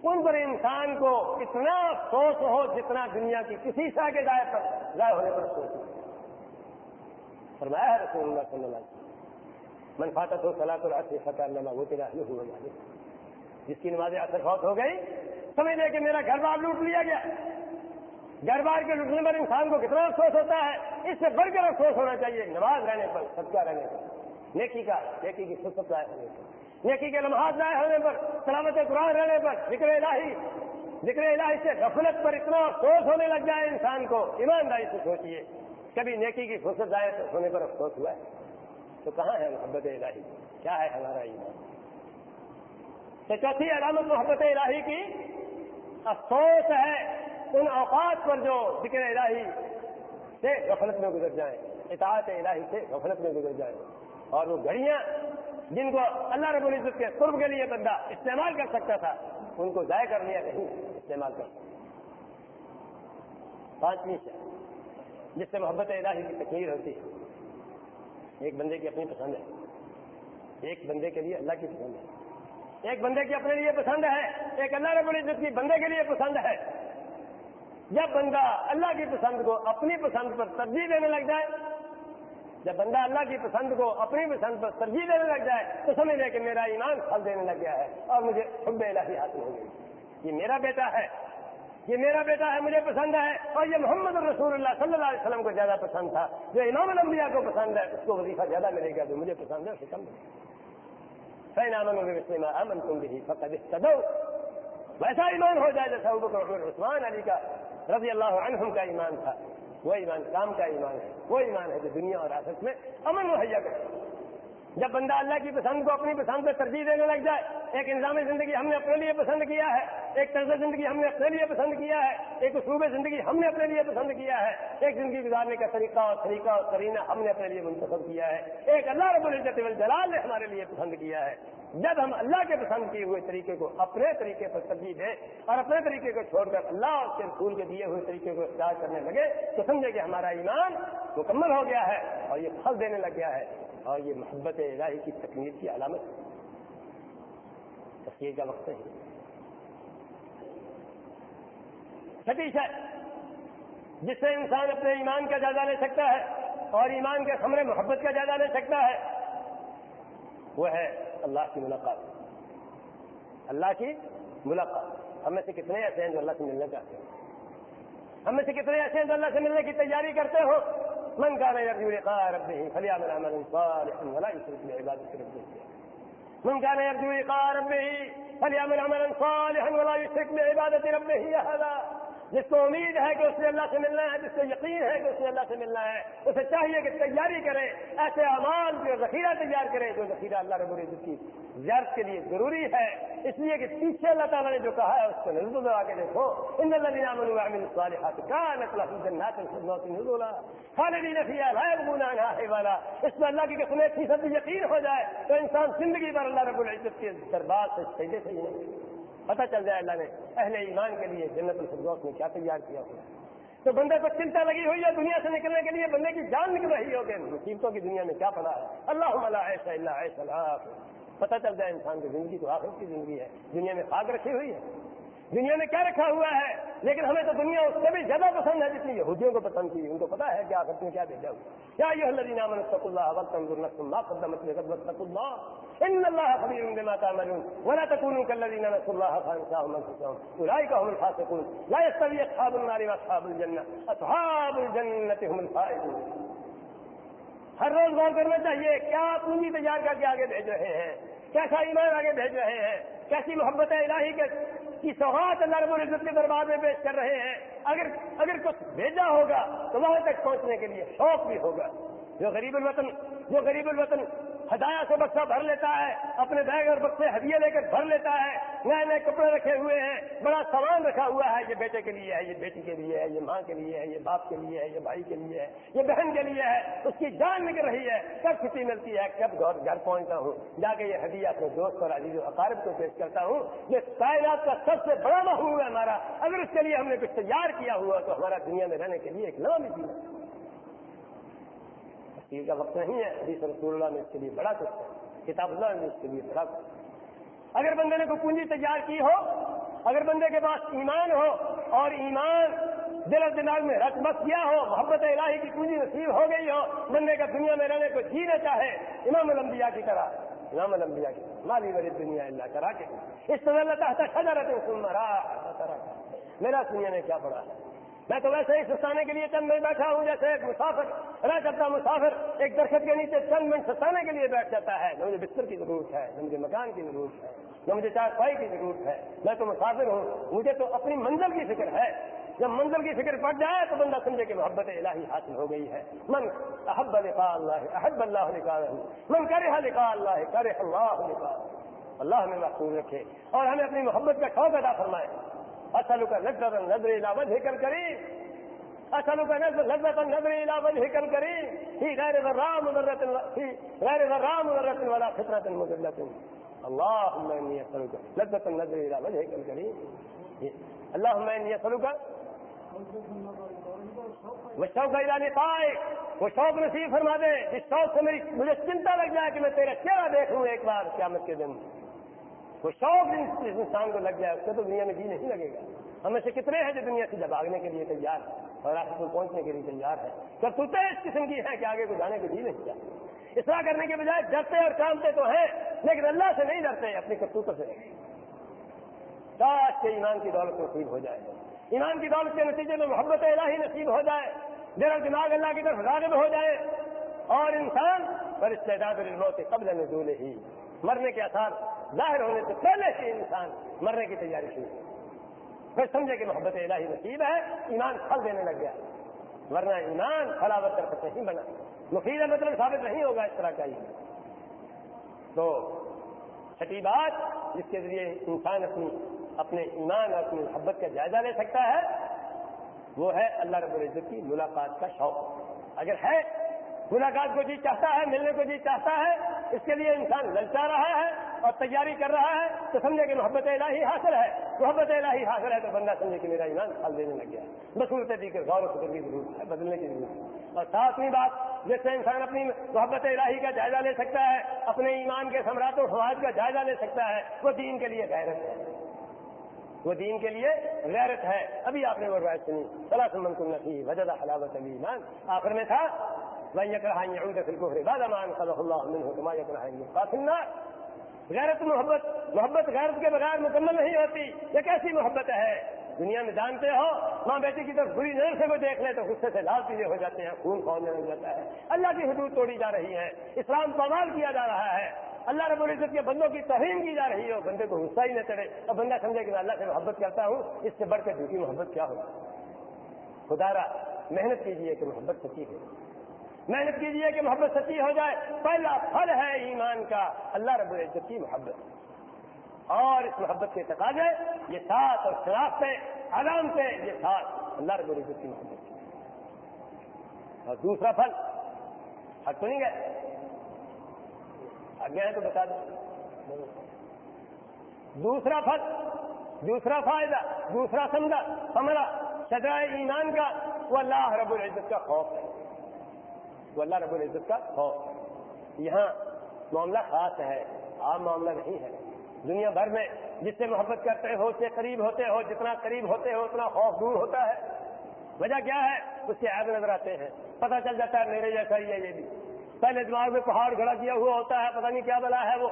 [SPEAKER 1] ان پر انسان کو اتنا افسوس ہو جتنا دنیا کی کسی شاہ کے ضائع پر ضائع ہونے پر افسوس فرمایا ہے رسول اللہ صلی اللہ علیہ وسلم منفاطت ہو سلاط العصر فتح اللہ وہ تیرا جس کی نماز اثر فوت ہو گئی، سمجھ لے کہ میرا گھر بار لوٹ لیا گیا۔ گھر بار کے لٹنے پر انسان کو کتنا افسوس ہوتا ہے، اس سے بڑھ کر افسوس ہونا چاہیے۔ نماز رہنے پر، صدقہ رہنے پر۔ نیکی کا، نیکی کی فرصت ضائع ہونے پر۔ نیکی کے لمحات ضائع ہونے پر سلامت قرآن رہنے پر، ذکر الہی ذکر الہی سے غفلت پر اتنا افسوس ہونے لگ جائے انسان کو۔ ایمانداری سے سوچیے کبھی نیکی کی فرصت ضائع ہونے پر افسوس ہوا ہے؟ تو کہاں ہے محبت الہی؟ کیا ہے ہمارا ایمان؟ تو چوتھی علامت محبت الہی کی افسوس ہے۔ ان اوقات پر جو ذکر الہی سے غفلت میں گزر جائیں، اطاعت الہی سے غفلت میں گزر جائیں۔ اور وہ گھڑیاں جن کو اللہ رب العزت کے قرب کے لیے بندہ استعمال کر سکتا تھا، ان کو ضائع کر لیا نہیں، استعمال کر پانچویں سے جس سے محبت الہی کی تکمیل ہوتی ہے۔ ایک بندے کی اپنی پسند ہے۔ ایک بندے کے لیے اللہ کی پسند ہے۔ ایک بندے کی اپنے لیے پسند ہے، ایک اللہ رب العزت کی بندے کے لیے پسند ہے۔ جب بندہ اللہ کی پسند کو اپنی پسند پر ترجیح دینے لگ جائے، جب بندہ اللہ کی پسند کو اپنی پسند پر ترجیح دینے لگ جائے، تو سمجھ لے کہ میرا ایمان پھل دینے لگ گیا ہے اور مجھے حب الہی حاصل ہو گئی۔ یہ میرا بیٹا ہے، یہ میرا بیٹا ہے، مجھے پسند ہے اور یہ محمد رسول اللہ صلی اللہ علیہ وسلم کو زیادہ پسند تھا۔ جو امام الانبیاء کو پسند ہے، اس کو وظیفہ زیادہ ملے گا جو مجھے پسند ہے، اسے کم ملے گا۔ امن تم بھی فقط ویسا ایمان ہو جائے جیسا عثمان علی کا رضی اللہ عنہم کا ایمان تھا۔ وہ ایمان، کام کا ایمان ہے۔ وہ ایمان ہے جو دنیا اور آسط میں امن مہیا کرتا جب بندہ اللہ کی پسند کو اپنی پسند پہ ترجیح دینے لگ جائے، ایک انظام زندگی ہم نے اپنے لیے پسند کیا ہے، ایک طرز زندگی ہم نے اپنے لیے پسند کیا ہے، ایک اسلوب زندگی ہم نے اپنے لیے پسند کیا ہے، ایک زندگی گزارنے کا طریقہ اور طریقہ اور کرینہ ہم نے اپنے لیے منتخب کیا ہے، ایک اللہ رب العزت جلال نے ہمارے لیے پسند کیا ہے۔ جب ہم اللہ کے پسند کیے ہوئے طریقے کو اپنے طریقے پر ترجیح دیں اور اپنے طریقے کو چھوڑ کر اللہ اور کے رسول کے دیے ہوئے طریقے کو اختیار کرنے لگے تو سمجھے کہ ہمارا ایمان مکمل ہو گیا ہے اور یہ پھل دینے لگ گیا ہے اور یہ محبت الہی کی تکمیل کی علامت تصویر کا وقت ہے؟ ستیش ہے۔ جس سے انسان اپنے ایمان کا جائزہ لے سکتا ہے اور ایمان کے سمرے محبت کا جائزہ لے سکتا ہے وہ ہے اللہ کی ملاقات۔ اللہ کی ملاقات۔ ہم میں سے کتنے ایسے ہیں جو اللہ سے ملنا چاہتے ہیں؟ ہم میں سے کتنے ایسے ہیں جو اللہ سے ملنے کی تیاری کرتے ہو؟ من كان يرجو لقاء ربه فليعمل من كان يرجو لقاء ربه فليعمل عملا صالحا ولا يشرك بعبادة ربه أحدا جس کو امید ہے کہ اس نے اللہ سے ملنا ہے، جس کو یقین ہے کہ اس نے اللہ سے ملنا ہے، اسے چاہیے کہ تیاری کرے، ایسے اعمال جو ذخیرہ تیار کرے جو ذخیرہ اللہ رب العزت کی زیارت کے لیے ضروری ہے۔ اس لیے کہ پیچھے اللہ تعالیٰ نے جو کہا ہے، اس کو نزول آ کے دیکھو۔ ان اللہ من الصالحات كانت له جنات نزولا۔ خالدین فيها لا يبغون عنها حولا اس میں اللہ کی قسم فیصد یقین ہو جائے تو انسان زندگی بھر اللہ رب العزت کے دربار سے سجدے سے ہی نہیں۔ پتہ چل جائے اللہ نے، اہل ایمان کے لیے جنت الفردوس نے کیا تیار کیا ہوا۔ تو بندے کو چنتا لگی ہوئی ہے دنیا سے نکلنے کے لیے، بندے کی جان نکل رہی ہوگی مصیبتوں کی دنیا میں کیا پڑا ہے؟ اللہ ایسا اللہ ایسا پتہ چل جائے انسان کی زندگی تو آخر کی زندگی ہے۔ دنیا میں خاک رکھی ہوئی ہے۔ دنیا میں کیا رکھا ہوا ہے؟ لیکن ہمیں تو دنیا اس سے بھی زیادہ پسند ہے جتنی یہودیوں کو پسند کی، ان کو پتا ہے کہ آخر میں کیا بھیجا ہوا کیا یہ اللہ نام سک اللہ وقت اللہ قدمت سک اللہ ان اللہ خبیر بما تعملون۔ ولا تكونوا كالذين نسوا الله فانساهم انفسهم اولئك هم الفاسقون۔ لا يستوي اصحاب النار واصحاب الجنه اصحاب الجنه هم الفائزون۔ ہر روز غور کرنا چاہیے، کیا پونجی تیار کر کے آگے بھیج رہے ہیں؟ کیسا ایمان آگے بھیج رہے ہیں؟ کیسی محبت الہی کے کی سوغات اللہ رب العزت کے دربار میں پیش کر رہے ہیں۔ اگر اگر کچھ بھیجا ہوگا تو وہاں تک پہنچنے کے لیے شوق بھی ہوگا۔ جو غریب الوطن جو غریب الوطن ہدایا سے بکسا بھر لیتا ہے، اپنے بیگ اور بکسے ہدیے لے کر بھر لیتا ہے۔ نئے نئے کپڑے رکھے ہوئے ہیں۔ بڑا سامان رکھا ہوا ہے۔ یہ بیٹے کے لیے ہے، یہ بیٹی کے لیے ہے، یہ ماں کے لیے ہے، یہ باپ کے لیے ہے، یہ بھائی کے لیے ہے، یہ بہن کے لیے ہے۔ اس کی جان نکل رہی ہے۔ کب خوشی ملتی ہے، کب گھر گھر پہنچتا ہوں۔ جا کے یہ ہدیہ اپنے دوست اور عزیز و اقارب کو پیش کرتا ہوں۔ یہ کائنات کا سب سے بڑا محبوب ہے ہمارا۔ اگر اس کے لیے ہم نے کچھ تیار کیا ہوا تو ہمارا دنیا میں رہنے کے لیے ایک نام بھی تفصیل کا وقت نہیں ہے۔ حدیث رسول اللہ نے اس کے لیے بڑا کچھ ہے کتاب اللہ نے اس کے لیے بڑا کچھ اگر بندے نے کوئی پونجی تیار کی ہو، اگر بندے کے پاس ایمان ہو اور ایمان دل و دماغ میں رچ بس کیا ہو، محبت الہی کی پونجی نصیب ہو گئی ہو، بندے کا دنیا میں رہنے کو جینا چاہے، امام الانبیاء کی طرح، امام الانبیاء کی مالی بری دنیا اللہ کرا کے۔ اس طرح اللہ تعالیٰ خدا رہتے ہیں میرا دنیا نے کیا پڑھا ہے؟ میں تو ویسے ہی سستانے کے لیے چند منٹ بیٹھا ہوں، جیسے ایک مسافر رہ کرتا مسافر ایک درخت کے نیچے چند منٹ سستانے کے لیے بیٹھ جاتا ہے۔ نہ مجھے بستر کی ضرورت ہے، نہ مجھے مکان کی ضرورت ہے، نہ مجھے چار پائی کی ضرورت ہے۔ میں تو مسافر ہوں، مجھے تو اپنی منزل کی فکر ہے۔ جب منزل کی فکر پڑ جائے تو بندہ سمجھے کہ محبت الہی حاصل ہو گئی ہے۔ من احب لقاء اللہ، احب اللہ لکھا من کرے لکھا اللہ کرے اللہ لکھا اللہ ہمیں محفوظ رکھے اور ہمیں اپنی محبت کا شوق ادا فرمائے۔ اصل کا نظر نظر علاوہ کر کری اصل کا نظر نظر نظر علاوہ کر کری ہی غیر رام مدرت غیر رام مدرت والا فطرت مدرت اللہ لذت نظر علاوہ کر کری اللہ میں اصل کا وہ شوق ایرانی پائے وہ شوق نصیب فرما دے. جس شوق سے میری مجھے چنتا لگ جائے کہ میں تیرا چہرہ دیکھوں ایک بار قیامت کے دن. وہ شوق جس انسان کو لگ جائے اس سے تو دنیا میں جی نہیں لگے گا۔ ہمیں سے کتنے ہیں جو دنیا سے بھاگنے کے لیے تیار ہے اور آپ کو پہنچنے کے لیے تیار ہے کرتوتے اس قسم کی ہے کہ آگے کو جانے کو جی نہیں چاہتے اس طرح کرنے کے بجائے ڈرتے اور کامتے تو ہیں، لیکن اللہ سے نہیں ڈرتے، اپنی کرتوتوں سے کاش کے ایمان کی دولت نصیب ہو جائے۔ ایمان کی دولت کے نتیجے میں محبت الہی نصیب ہو جائے۔ میرا دماغ اللہ کی طرف راغب ہو جائے۔ اور انسان پر استعداد سے قبل نزول ہی مرنے کے اثار ظاہر ہونے سے پہلے سے انسان مرنے کی تیاری شروع پھر سمجھے کہ محبت الہی نصیب ہے، ایمان پھل دینے لگ گیا۔ ورنہ ایمان فلاوت کر نہیں بنا۔ مفید مطلب ثابت نہیں ہوگا اس طرح کا ایمان۔ تو چھٹی بات جس کے ذریعے انسان اپنی اپنے ایمان اور اپنی محبت کا جائزہ لے سکتا ہے، وہ ہے اللہ رب العزت کی ملاقات کا شوق۔ اگر ہے، ملاقات کو جی چاہتا ہے، ملنے کو جی چاہتا ہے اس کے لیے انسان للچا رہا ہے اور تیاری کر رہا ہے تو سمجھے کہ محبت الہی حاصل ہے۔ محبت الہی حاصل ہے تو بندہ سمجھے کہ میرا ایمان پھل دینے لگ گیا۔ بصورت دی غور و فکر کی ضرورت ہے، بدلنے کی ضرورت ہے۔ اور ساتویں بات، جس سے انسان اپنی محبت الہی کا جائزہ لے سکتا ہے، اپنے ایمان کے سمراٹ و فوائد کا جائزہ لے سکتا ہے، وہ دین کے لیے غیرت ہے۔ وہ دین کے لیے غیرت ہے۔ ابھی آپ نے وہ روایت سنی صلاح سمن کن تھی وجد حلاوت علی ایمان آخر میں تھا میں یہ کہاں غیرت محبت محبت غیرت کے بغیر مکمل نہیں ہوتی یہ کیسی محبت ہے دنیا میں جانتے ہو، ماں بیٹی کی طرف بری نظر سے وہ دیکھ لے تو غصے سے لال پیلے ہو جاتے ہیں، خون کھولنے لگ جاتا ہے۔ اللہ کی حدود توڑی جا رہی ہے اسلام پامال کیا جا رہا ہے۔ اللہ رب العزت کے بندوں کی توہین کی جا رہی ہے۔ بندے کو غصہ ہی نہ چڑھے۔ اور بندہ سمجھے کہ میں اللہ سے محبت کرتا ہوں، اس سے بڑھ کے جھوٹی محبت کیا ہوگا خدارا محنت کیجیے کہ محبت سچی ہے محنت کیجیے کہ محبت سچی ہو جائے۔ پہلا پھل ہے ایمان کا۔ اللہ رب العزت کی محبت۔ اور اس محبت کے تقاضے یہ ساتھ اور شرافت آرام سے یہ ساتھ۔ اللہ رب العزت کی محبت۔ اور دوسرا پھل۔ حق تو نہیں گئے۔ آگے ہیں تو بتا دیں دوسرا پھل۔ دوسرا فائدہ۔ دوسرا سمجھا۔ سمرا سجائے ایمان کا۔ وہ اللہ رب العزت کا خوف ہے۔ وہ اللہ رب العزت کا خوف یہاں معاملہ خاص ہے، عام معاملہ نہیں ہے۔ دنیا بھر میں جس سے محبت کرتے ہو، اس سے قریب ہوتے ہو، جتنا قریب ہوتے ہو، اتنا خوف دور ہوتا ہے۔ وجہ کیا ہے؟ اس کے عیب نظر آتے ہیں۔ پتہ چل جاتا ہے، میرے جیسا ہی ہے، یہ بھی۔ پہلے دماغ میں پہاڑ کھڑا کیا ہوا ہوتا ہے، پتہ نہیں کیا بلا ہے وہ۔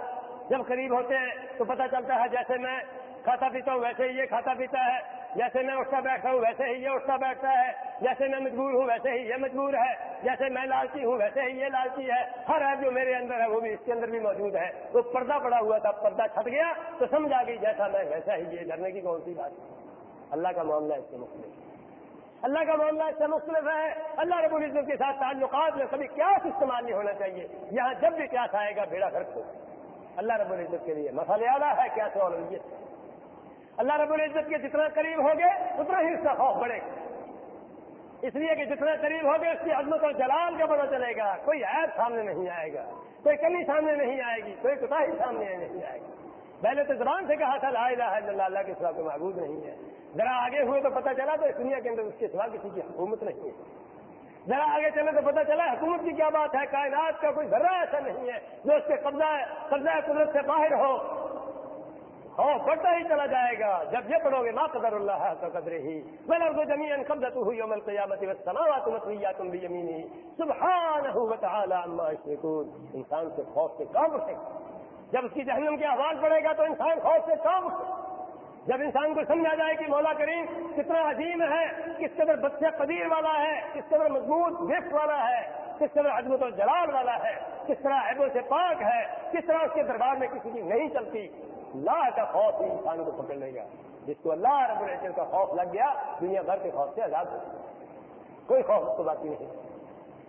[SPEAKER 1] جب قریب ہوتے ہیں تو پتہ چلتا ہے، جیسے میں کھاتا پیتا ہوں، ویسے ہی یہ کھاتا پیتا ہے۔ جیسے میں اٹھتا بیٹھتا ہوں ویسے ہی یہ اٹھتا بیٹھتا ہے۔ جیسے میں مجبور ہوں ویسے ہی یہ مجبور ہے۔ جیسے میں لالچی ہوں ویسے ہی یہ لالچی ہے۔ ہر ہے جو میرے اندر ہے وہ بھی اس کے اندر بھی موجود ہے۔ وہ پردہ پڑا ہوا تھا، پردہ چھٹ گیا۔ تو سمجھ آ گئی جیسا میں ویسا ہی یہ ڈرنے کی کون سی بات اللہ کا معاملہ اس سے مختلف اللہ کا معاملہ اس سے مختلف ہے۔ اللہ رب العزت کے ساتھ تعلقات میں کبھی قیاس استعمال نہیں ہونا چاہیے۔ یہاں جب بھی قیاس آئے گا، بھیڑا گھر کو اللہ رب العزت کے لیے مسئلہ اعلیٰ ہے کیا اللہ رب العزت کے جتنا قریب ہوگے، اتنا ہی اس کا خوف بڑھے گا۔ اس لیے کہ جتنا قریب ہوگے، اس کی عظمت اور جلال کا پتا چلے گا، کوئی عیب سامنے نہیں آئے گا، کوئی کمی سامنے نہیں آئے گی، کوئی کتا ہی سامنے نہیں آئے گی۔ پہلے تو زبان سے کہا تھا، لا الہ الا اللہ اللہ کے سوا کو محبوب نہیں ہے۔ ذرا آگے ہوئے تو پتا چلا تو اس دنیا کے اندر اس کے سوا کسی کی حکومت نہیں ہے۔ ذرا آگے چلے تو پتا چلا حکومت کی کیا بات ہے؟ کائنات کا کوئی ذرا ایسا نہیں ہے جو اس کے قبضہ قبضہ قدرت سے باہر ہو۔ خوف بڑھتا ہی چلا جائے گا۔ جب یہ پڑھو گے ماں قدر اللہ تو قدرے ہی۔ میں لڑکو زمین قبضت ہوئی عمل قیامت سماوات مطلیا تم بھی یمینی سبحان انسان سے خوف سے کام اٹھے۔ گا جب اس کی جہنم کی آواز پڑے گا تو انسان خوف سے کام اٹھے۔ جب انسان کو سمجھا جائے کہ مولا کریم کتنا عظیم ہے، کس قدر بچہ قدیر والا ہے، کس قدر مضبوط گفٹ والا ہے، کس طرح عظمت الجلال والا ہے، کس طرح عیبوں سے پاک ہے، کس طرح اس کے دربار میں کسی کی نہیں چلتی۔ اللہ کا خوف ہی انسان کو پکڑ لے گا جس کو اللہ رب العزت کا خوف لگ گیا، دنیا بھر کے خوف سے آزاد ہو کوئی خوف اس کو باقی نہیں۔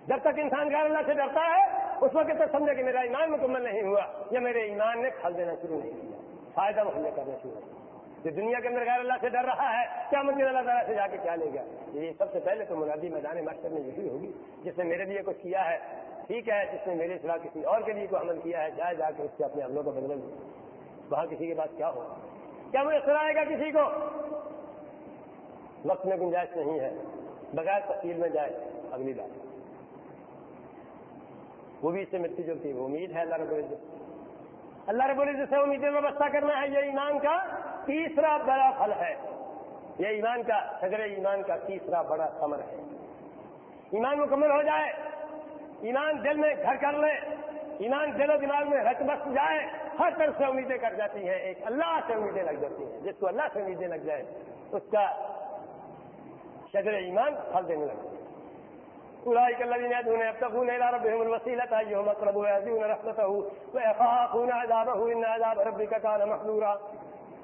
[SPEAKER 1] جب تک انسان غیر اللہ سے ڈرتا ہے، اس وقت تک سمجھے کہ میرا ایمان مکمل نہیں ہوا، یا میرے ایمان نے کھل دینا شروع نہیں کیا۔ فائدہ مہیا کرنا شروع کیا جو دنیا کے اندر غیر اللہ سے ڈر رہا ہے کیا مجھے اللہ تعالیٰ سے جا کے کیا لے گا؟ یہ سب سے پہلے تو منادی میدان مقصد میں یہی ہوگی۔ جس نے میرے لیے کچھ کیا ہے، ٹھیک ہے، جس نے میرے سوا کسی اور کے لیے کوئی عمل کیا ہے، جائے جا کے اس سے اپنے عملوں کو بدل لوں وہاں کسی کے پاس کیا ہو؟ کیا مجھے سنائے گا کسی کو؟ وقت میں گنجائش نہیں ہے۔ بغیر تفصیل میں جائے۔ اگلی بات۔ وہ بھی اس سے ملتی جلتی وہ امید ہے اللہ رب العزت۔ اللہ رب العزت سے امیدیں وابستہ کرنا ہے۔ یہ ایمان کا تیسرا بڑا پھل ہے۔ یہ ایمان کا سگر ایمان کا تیسرا بڑا ثمر ہے۔ ایمان مکمل ہو جائے۔ ایمان دل میں گھر کر لے۔ ایمان دل و دماغ میں رچ بس جائے، ہر طرف سے امیدیں کر جاتی ہیں، ایک اللہ سے امیدیں لگ جاتی ہیں، جس کو اللہ سے امیدیں لگ جائے اس کا شجر ایمان پھل دینے لگتا ہے أولئك الذين يدعون يبتغون الى ربهم الوسيله ايهم اقرب ويرجون رحمته ويخافون عذابه ان عذاب ربك كان محذورا۔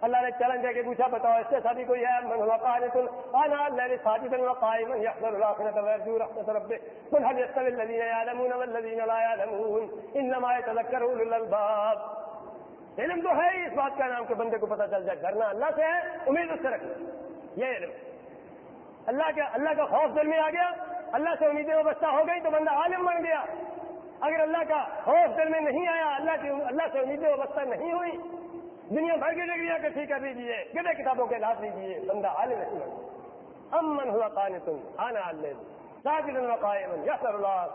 [SPEAKER 1] اللہ نے چیلنج دے کے پوچھا بتاؤ، اس سے سبھی کوئی ہے؟ من هو قانت. انا الذي ساجدا وقائما يحذر الاخره ويرجو رحمه ربه. قل هل يستوي الذين يعلمون والذين لا يعلمون انما يتذكر اولو الالباب. علم تو ہے اس بات کا نام کہ بندے کو پتہ چل جائے، ڈرنا اللہ سے ہے، امید اس سے رکھنا۔ یہ علم۔ اللہ کا اللہ کا خوف دل میں آ گیا، اللہ سے امیدیں وابستہ ہو گئی تو بندہ عالم بن گیا۔ اگر اللہ کا خوف دل میں نہیں آیا، اللہ کی اللہ سے امیدیں وابستہ نہیں ہوئی دنیا بھر کی ڈگریاں کٹھی کر لیجیے کتنے کتابوں کے لاس لیجیے بندہ عالم نہیں بن امن ہوا کان تم آنا عالم ساجد وقائم يسر الله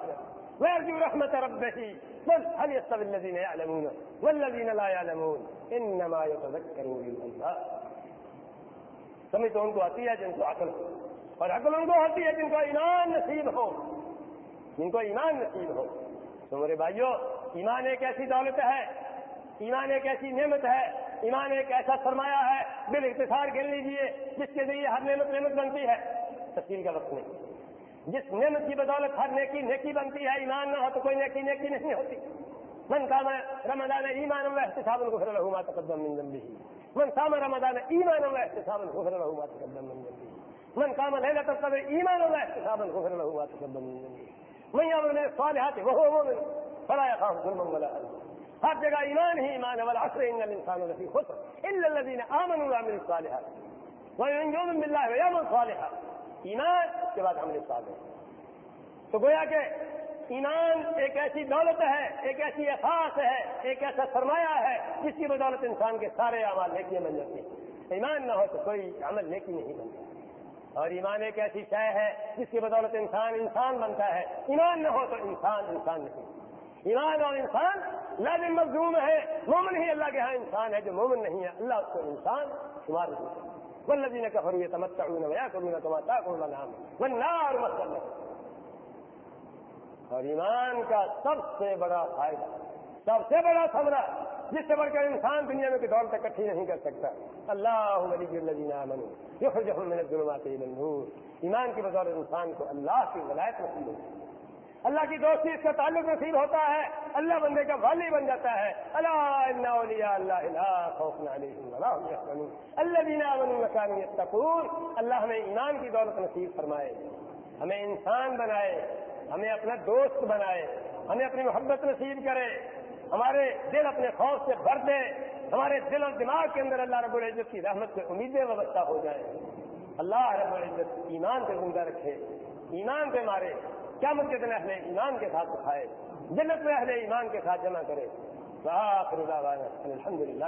[SPEAKER 1] ويرجو رحمة ربه قل هل يستوي الذين يعلمون والذين لا يعلمون انما يتذكرون الالباب سمجھ تو ان کو آتی ہے جن کو عقل ہو۔ اور عقل ان کو ہوتی ہے جن کو ایمان نصیب ہو۔ جن کو ایمان نصیب ہو۔ تو میرے بھائیوں ایمان ایک ایسی دولت ہے ایمان ایک ایسی نعمت ہے، ایمان ایک ایسا سرمایہ ہے بال اختصار کر لیجیے جس کے ذریعے ہر نعمت نعمت بنتی ہے۔ تفصیل کا وقت نہیں۔ جس نعمت کی بدولت ہر نیکی نیکی بنتی ہے، ایمان نہ ہو تو کوئی نیکی نیکی نہیں ہوتی۔ من کام رمضان ایمان اللہ احتساب غفر له ما تقدم من ذنبه۔ من صام رمضان ایمان اللہ احتساب غفر له ما تقدم من ذنبه۔ من قام ليلة القدر ایمان اللہ احتساب غفر له ما تقدم من ذنبه۔ من يعمل من الصالحات وهو مؤمن، فلا يخاف ظلما ولا حزنا ہر جگہ ایمان ہی ایمان ہے، والعصر ان الانسان لفی خسر۔ الا الذين امنوا وعملوا الصالحات۔ ويؤمنون بالله ويعملوا صالحا ایمان کے بعد عمل صالح۔ تو گویا کہ ایمان ایک ایسی دولت ہے، ایک ایسی احساس ہے، ایک ایسا سرمایہ ہے، جس کی بدولت انسان کے سارے اعمال نیکیاں بن جاتی ہیں۔ ایمان نہ ہو تو کوئی عمل نیکی نہیں بنتا۔ اور ایمان ایک ایسی شے ہے، جس کی بدولت انسان انسان بنتا ہے۔ ایمان نہ ہو تو انسان انسان نہیں۔ ایمان اور انسان لازم مظلوم ہے، مومن ہی اللہ کے ہاں انسان ہے، جو مومن نہیں ہے، اللہ اس کو انسان شمار نہیں ولدی نے کفر یہ تمتا ویا کروں گا تمہارا کروں نار مسل اور ایمان کا سب سے بڑا فائدہ، سب سے بڑا سمرا جس سے بڑھ کر انسان دنیا میں کوئی دولت اکٹھی نہیں کر سکتا۔ اللہ علی الذین آمنوا یخرجهم من الظلمات الى النور۔ ایمان کی بدولت انسان کو اللہ کی ولایت نصیب ہوتی ہے۔ اللہ کی دوستی اس کا تعلق نصیب ہوتا ہے، اللہ بندے کا والی بن جاتا ہے۔ اللہ اللہ دینا اللہ ہمیں ایمان کی دولت نصیب فرمائے۔ ہمیں انسان بنائے۔ ہمیں اپنا دوست بنائے۔ ہمیں اپنی محبت نصیب کرے۔ ہمارے دل اپنے خوف سے بھر دے۔ ہمارے دل اور دماغ کے اندر اللہ رب العزت کی رحمت سے امیدیں وابستہ ہو جائے اللہ رب العزت ایمان پہ زندہ رکھے، ایمان پہ مارے۔ کیا کے دن اہل ایمان کے ساتھ اٹھائے جنت میں اہل ایمان کے ساتھ جمع کرے۔ الحمد للہ